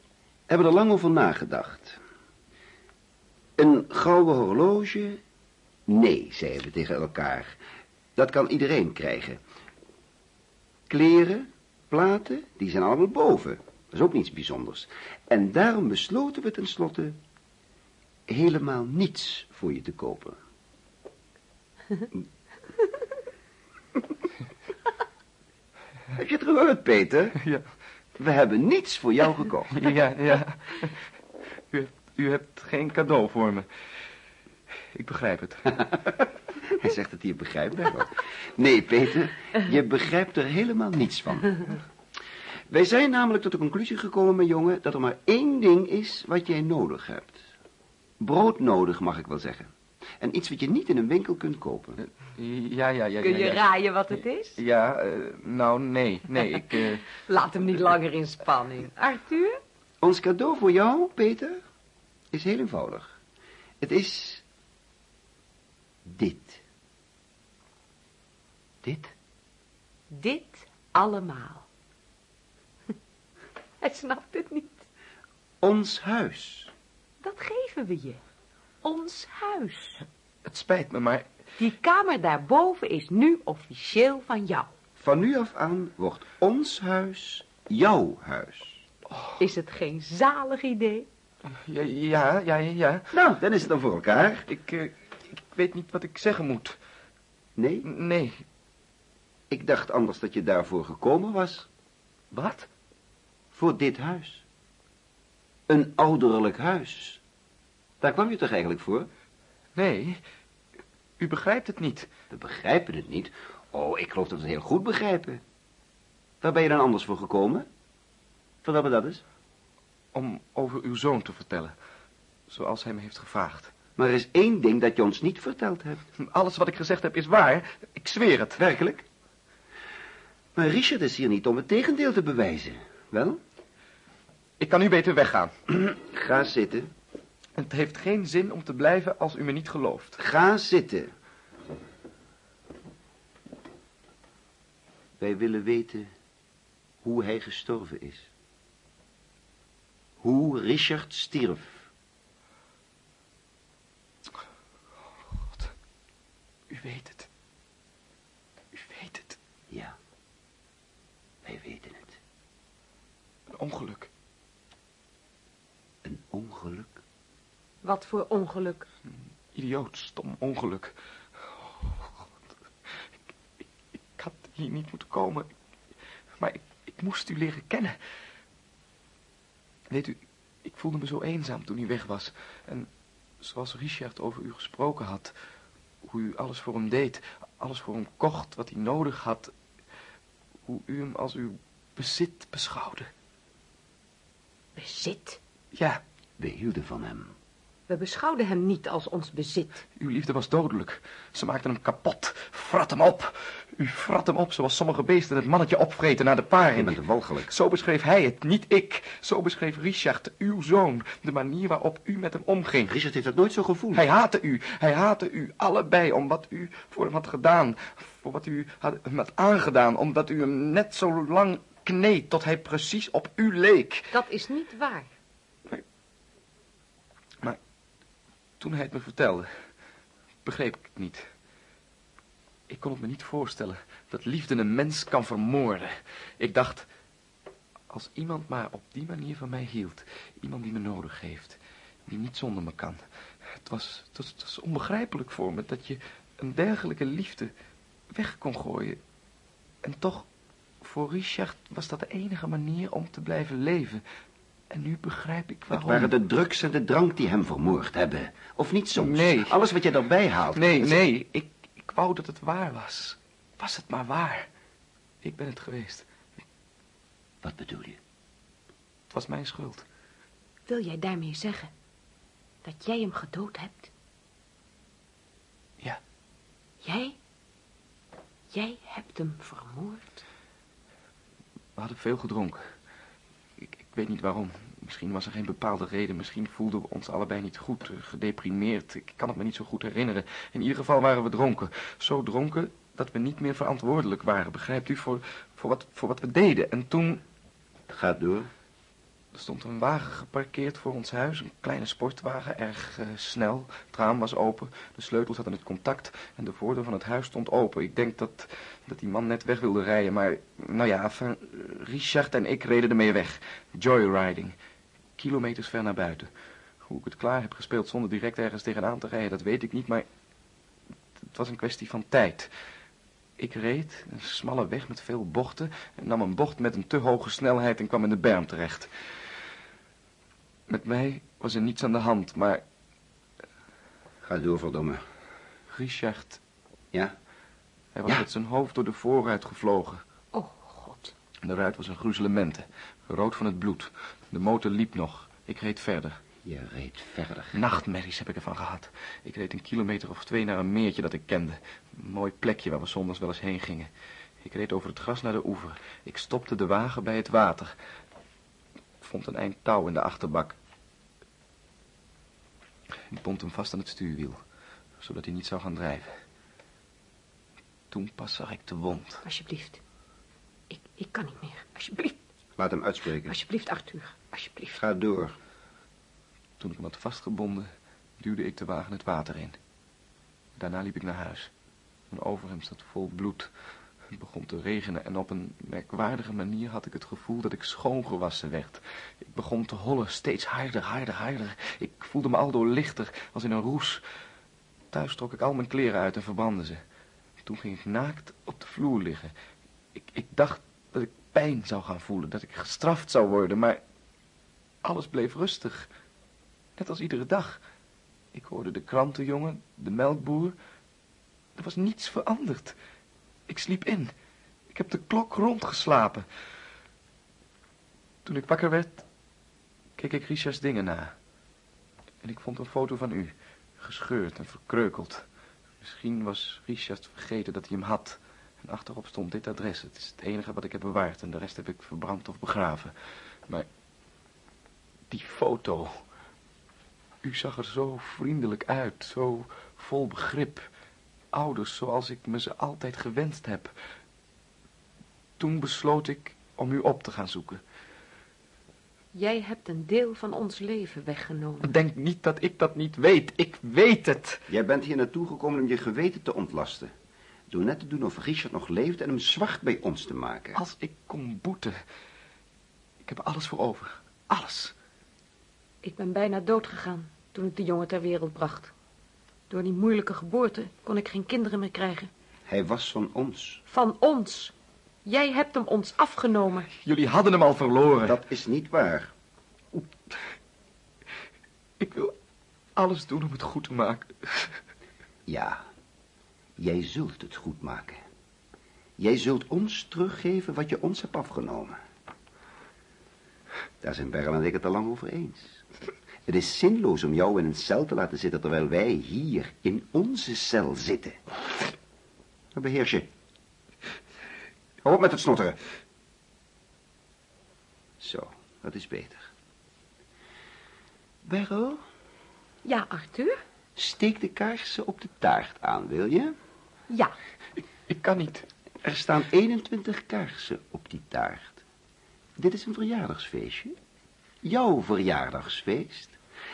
hebben er lang over nagedacht. Een gouden horloge? Nee, zeiden we tegen elkaar. Dat kan iedereen krijgen. Kleren, platen, die zijn allemaal boven. Dat is ook niets bijzonders. En daarom besloten we tenslotte helemaal niets voor je te kopen. Heb je het gehoord, Peter? Ja. We hebben niets voor jou gekocht. Ja, ja. U hebt, u hebt geen cadeau voor me. Ik begrijp het. Hij zegt dat hij het begrijpt. Nee, Peter, je begrijpt er helemaal niets van. Wij zijn namelijk tot de conclusie gekomen, mijn jongen, dat er maar één ding is wat jij nodig hebt. Brood nodig, mag ik wel zeggen. En iets wat je niet in een winkel kunt kopen. Ja, ja, ja. Kun je ja. raaien wat het is? Ja, eh, nou, nee, nee, ik... eh, Laat hem niet langer in spanning. Arthur? Ons cadeau voor jou, Peter, is heel eenvoudig. Het is dit. Dit? Dit allemaal. Hij snapt het niet. Ons huis. Dat geven we je. Ons huis. het spijt me, maar... Die kamer daarboven is nu officieel van jou. Van nu af aan wordt ons huis jouw huis. Is het geen zalig idee? Ja, ja, ja, ja. Nou, dan is het dan voor elkaar. Ik, eh, ik weet niet wat ik zeggen moet. Nee, Nee. ik dacht anders dat je daarvoor gekomen was. Wat? Voor dit huis. Een ouderlijk huis. Daar kwam je toch eigenlijk voor? Nee. U begrijpt het niet. We begrijpen het niet. Oh, ik geloof dat we het heel goed begrijpen. Waar ben je dan anders voor gekomen? Vertel me dat eens. Om over uw zoon te vertellen. Zoals hij me heeft gevraagd. Maar er is één ding dat je ons niet verteld hebt. Alles wat ik gezegd heb is waar. Ik zweer het. Werkelijk? Maar Richard is hier niet om het tegendeel te bewijzen. Wel, Ik kan nu beter weggaan. ga zitten. Het heeft geen zin om te blijven als u me niet gelooft. Ga zitten. Wij willen weten hoe hij gestorven is. Hoe Richard stierf. U weet het. U weet het. Ja, wij weten het. Een ongeluk. Een ongeluk. Wat voor ongeluk. Idioot, stom ongeluk. Oh, God. Ik, ik, ik had hier niet moeten komen. Maar ik, ik moest u leren kennen. Weet u, ik voelde me zo eenzaam toen u weg was. En zoals Richard over u gesproken had... hoe u alles voor hem deed... alles voor hem kocht wat hij nodig had... hoe u hem als uw bezit beschouwde. Bezit? Ja, We hielden van hem. We beschouwden hem niet als ons bezit. uw liefde was dodelijk. Ze maakten hem kapot. Frat hem op. U frat hem op zoals sommige beesten het mannetje opvreten naar de Je paring. bent walgelijk. Zo beschreef hij het, niet ik. Zo beschreef Richard, uw zoon, de manier waarop u met hem omging. Richard heeft dat nooit zo gevoeld. Hij haatte u, hij haatte u allebei om wat u voor hem had gedaan. Voor wat u had, hem had aangedaan, omdat u hem net zo lang kneed tot hij precies op u leek. Dat is niet waar. Toen hij het me vertelde, begreep ik het niet. Ik kon het me niet voorstellen dat liefde een mens kan vermoorden. Ik dacht, als iemand maar op die manier van mij hield, iemand die me nodig heeft, die niet zonder me kan. Het was, het was, onbegrijpelijk voor me dat je een dergelijke liefde weg kon gooien. En toch, voor Richard was dat de enige manier om te blijven leven. En nu begrijp ik Het waarom. waren de drugs en de drank die hem vermoord hebben. Of niet soms? Nee. Alles wat je erbij haalt. Nee, is- nee, ik, ik wou dat het waar was. Was het maar waar. Ik ben het geweest. Wat bedoel je? Het was mijn schuld. Wil jij daarmee zeggen dat jij hem gedood hebt? Ja. Jij? Jij hebt hem vermoord? We hadden veel gedronken. Ik, weet niet waarom. Misschien was er geen bepaalde reden. Misschien voelden we ons allebei niet goed, eh, gedeprimeerd. Ik kan het me niet zo goed herinneren. In ieder geval waren we dronken. Zo dronken dat we niet meer verantwoordelijk waren, begrijpt u, voor, voor, wat, voor wat we deden. En toen Ga door. Er stond een wagen geparkeerd voor ons huis, een kleine sportwagen, erg eh, snel. Het raam was open, de sleutel zat in het contact en de voordeur van het huis stond open. Ik denk dat, dat die man net weg wilde rijden, maar nou ja, enfin, eh, Richard en ik reden ermee weg. Joyriding, kilometers ver naar buiten. Hoe ik het klaar heb gespeeld zonder direct ergens tegenaan te rijden, dat weet ik niet, maar het was een kwestie van tijd. Ik reed een smalle weg met veel bochten en nam een bocht met een te hoge snelheid en kwam in de berm terecht. Met mij was er niets aan de hand, maar Ga door, verdomme. Richard, Ja? hij was Ja. met zijn hoofd door de voorruit gevlogen. Oh, God. De ruit was een gruzelementen, rood van het bloed. De motor liep nog. Ik reed verder. Je reed verder. Nachtmerries heb ik ervan gehad. Ik reed een kilometer of twee naar een meertje dat ik kende. Een mooi plekje waar we zondags wel eens heen gingen. Ik reed over het gras naar de oever. Ik stopte de wagen bij het water. Ik vond een eind touw in de achterbak. Ik bond hem vast aan het stuurwiel, zodat hij niet zou gaan drijven. Toen pas zag ik de wond. Alsjeblieft. Ik, ik kan niet meer. Alsjeblieft. Laat hem uitspreken. Alsjeblieft, Arthur. Alsjeblieft. Ga door. Toen ik hem had vastgebonden, duwde ik de wagen het water in. Daarna liep ik naar huis. Mijn overhemd zat vol bloed. Het begon te regenen en op een merkwaardige manier had ik het gevoel dat ik schoongewassen werd. Ik begon te hollen, steeds harder, harder, harder. Ik voelde me aldoor lichter, als in een roes. Thuis trok ik al mijn kleren uit en verbrandde ze. Toen ging ik naakt op de vloer liggen. Ik, ik dacht dat ik pijn zou gaan voelen, dat ik gestraft zou worden, maar alles bleef rustig. Net als iedere dag. Ik hoorde de krantenjongen, de melkboer. Er was niets veranderd. Ik sliep in. Ik heb de klok rondgeslapen. Toen ik wakker werd, keek ik Richards dingen na. En ik vond een foto van u, gescheurd en verkreukeld. Misschien was Richard vergeten dat hij hem had. En achterop stond dit adres. Het is het enige wat ik heb bewaard en de rest heb ik verbrand of begraven. Maar die foto... U zag er zo vriendelijk uit, zo vol begrip. Ouders zoals ik me ze altijd gewenst heb. Toen besloot ik om u op te gaan zoeken. Jij hebt een deel van ons leven weggenomen. Denk niet dat ik dat niet weet. Ik weet het. Jij bent hier naartoe gekomen om je geweten te ontlasten. Door net te doen of Richard nog leeft en hem zwart bij ons te maken. Als ik kon boeten. Ik heb er alles voor over. Alles. Ik ben bijna dood gegaan toen ik de jongen ter wereld bracht. Door die moeilijke geboorte kon ik geen kinderen meer krijgen. Hij was van ons. Van ons. Jij hebt hem ons afgenomen. Jullie hadden hem al verloren. Dat is niet waar. Ik wil alles doen om het goed te maken. Ja, jij zult het goed maken. Jij zult ons teruggeven wat je ons hebt afgenomen. Daar zijn Berl en ik het al lang over eens. Het is zinloos om jou in een cel te laten zitten terwijl wij hier in onze cel zitten. Dan beheers je. Hou op met het snotteren. Zo, dat is beter. Beryl, Ja, Arthur? steek de kaarsen op de taart aan, wil je? Ja. Ik kan niet. Er staan 21 kaarsen op die taart. Dit is een verjaardagsfeestje. Jouw verjaardagsfeest.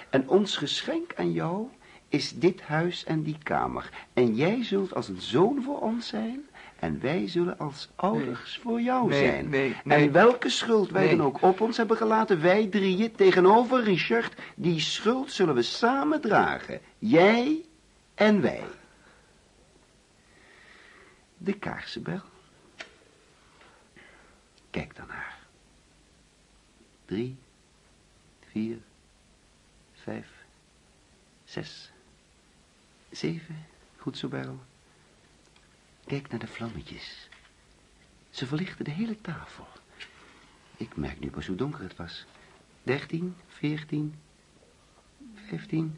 En ons geschenk aan jou is dit huis en die kamer. En jij zult als een zoon voor ons zijn. En wij zullen als ouders voor jou Nee, zijn. nee. En welke schuld wij dan ook op ons hebben gelaten, wij drieën tegenover Richard, die schuld zullen we samen dragen. Jij en wij. De kaarsenbel. Kijk dan naar. Drie, vier, vijf, zes, zeven. Goed zo, Beryl. Kijk naar de vlammetjes. Ze verlichten de hele tafel. Ik merk nu pas hoe donker het was. Dertien, veertien, vijftien.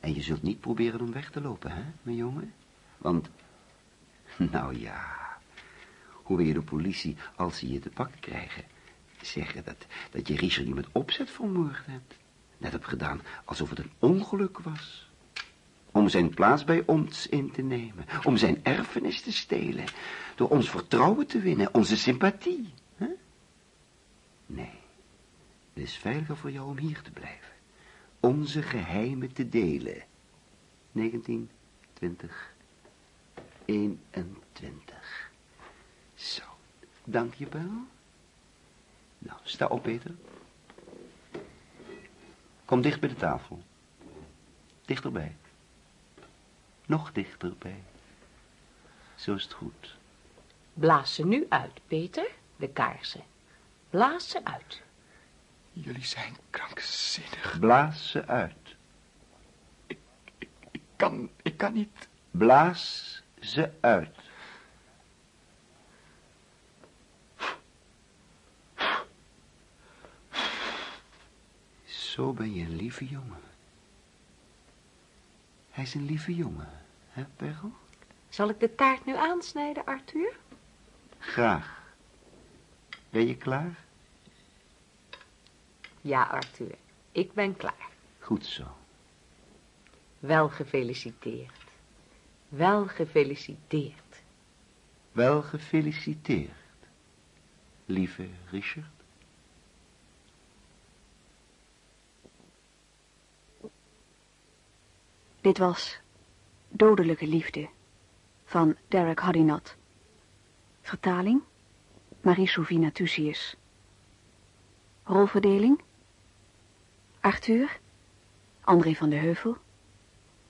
En je zult niet proberen om weg te lopen, hè, mijn jongen? Want, nou ja, hoe wil je de politie, als ze je te pakken krijgen, zeggen dat, dat je Richard niet met opzet vermoord hebt? Net hebt gedaan alsof het een ongeluk was. Om zijn plaats bij ons in te nemen. Om zijn erfenis te stelen. Door ons vertrouwen te winnen. Onze sympathie. hè? Nee. Het is veiliger voor jou om hier te blijven. Onze geheimen te delen. 19, 20, 21. Zo. Dank je wel. Nou, sta op, Peter. Kom dicht bij de tafel. Dichterbij. Nog dichterbij. Zo is het goed. Blaas ze nu uit, Peter, de kaarsen. Blaas ze uit. Jullie zijn krankzinnig. Blaas ze uit. Ik kan, ik kan niet. Blaas ze uit. Zo ben je een lieve jongen. Hij is een lieve jongen, hè, Perl? Zal ik de taart nu aansnijden, Arthur? Graag. Ben je klaar? Ja, Arthur. Ik ben klaar. Goed zo. Wel gefeliciteerd. Wel gefeliciteerd. Wel gefeliciteerd, lieve Richard. Dit was Dodelijke Liefde van Derek Hadinat. Vertaling Marie-Sophie Natusius. Rolverdeling Arthur André van de Heuvel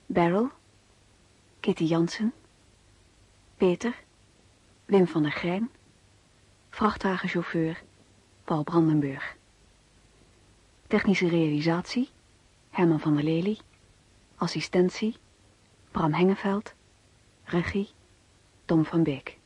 Beryl Kitty Jansen Peter Wim van der Grijn Vrachtwagenchauffeur Paul Brandenburg Technische realisatie Herman van der Lely Assistentie. Bram Hengeveld. Regie. Tom van Beek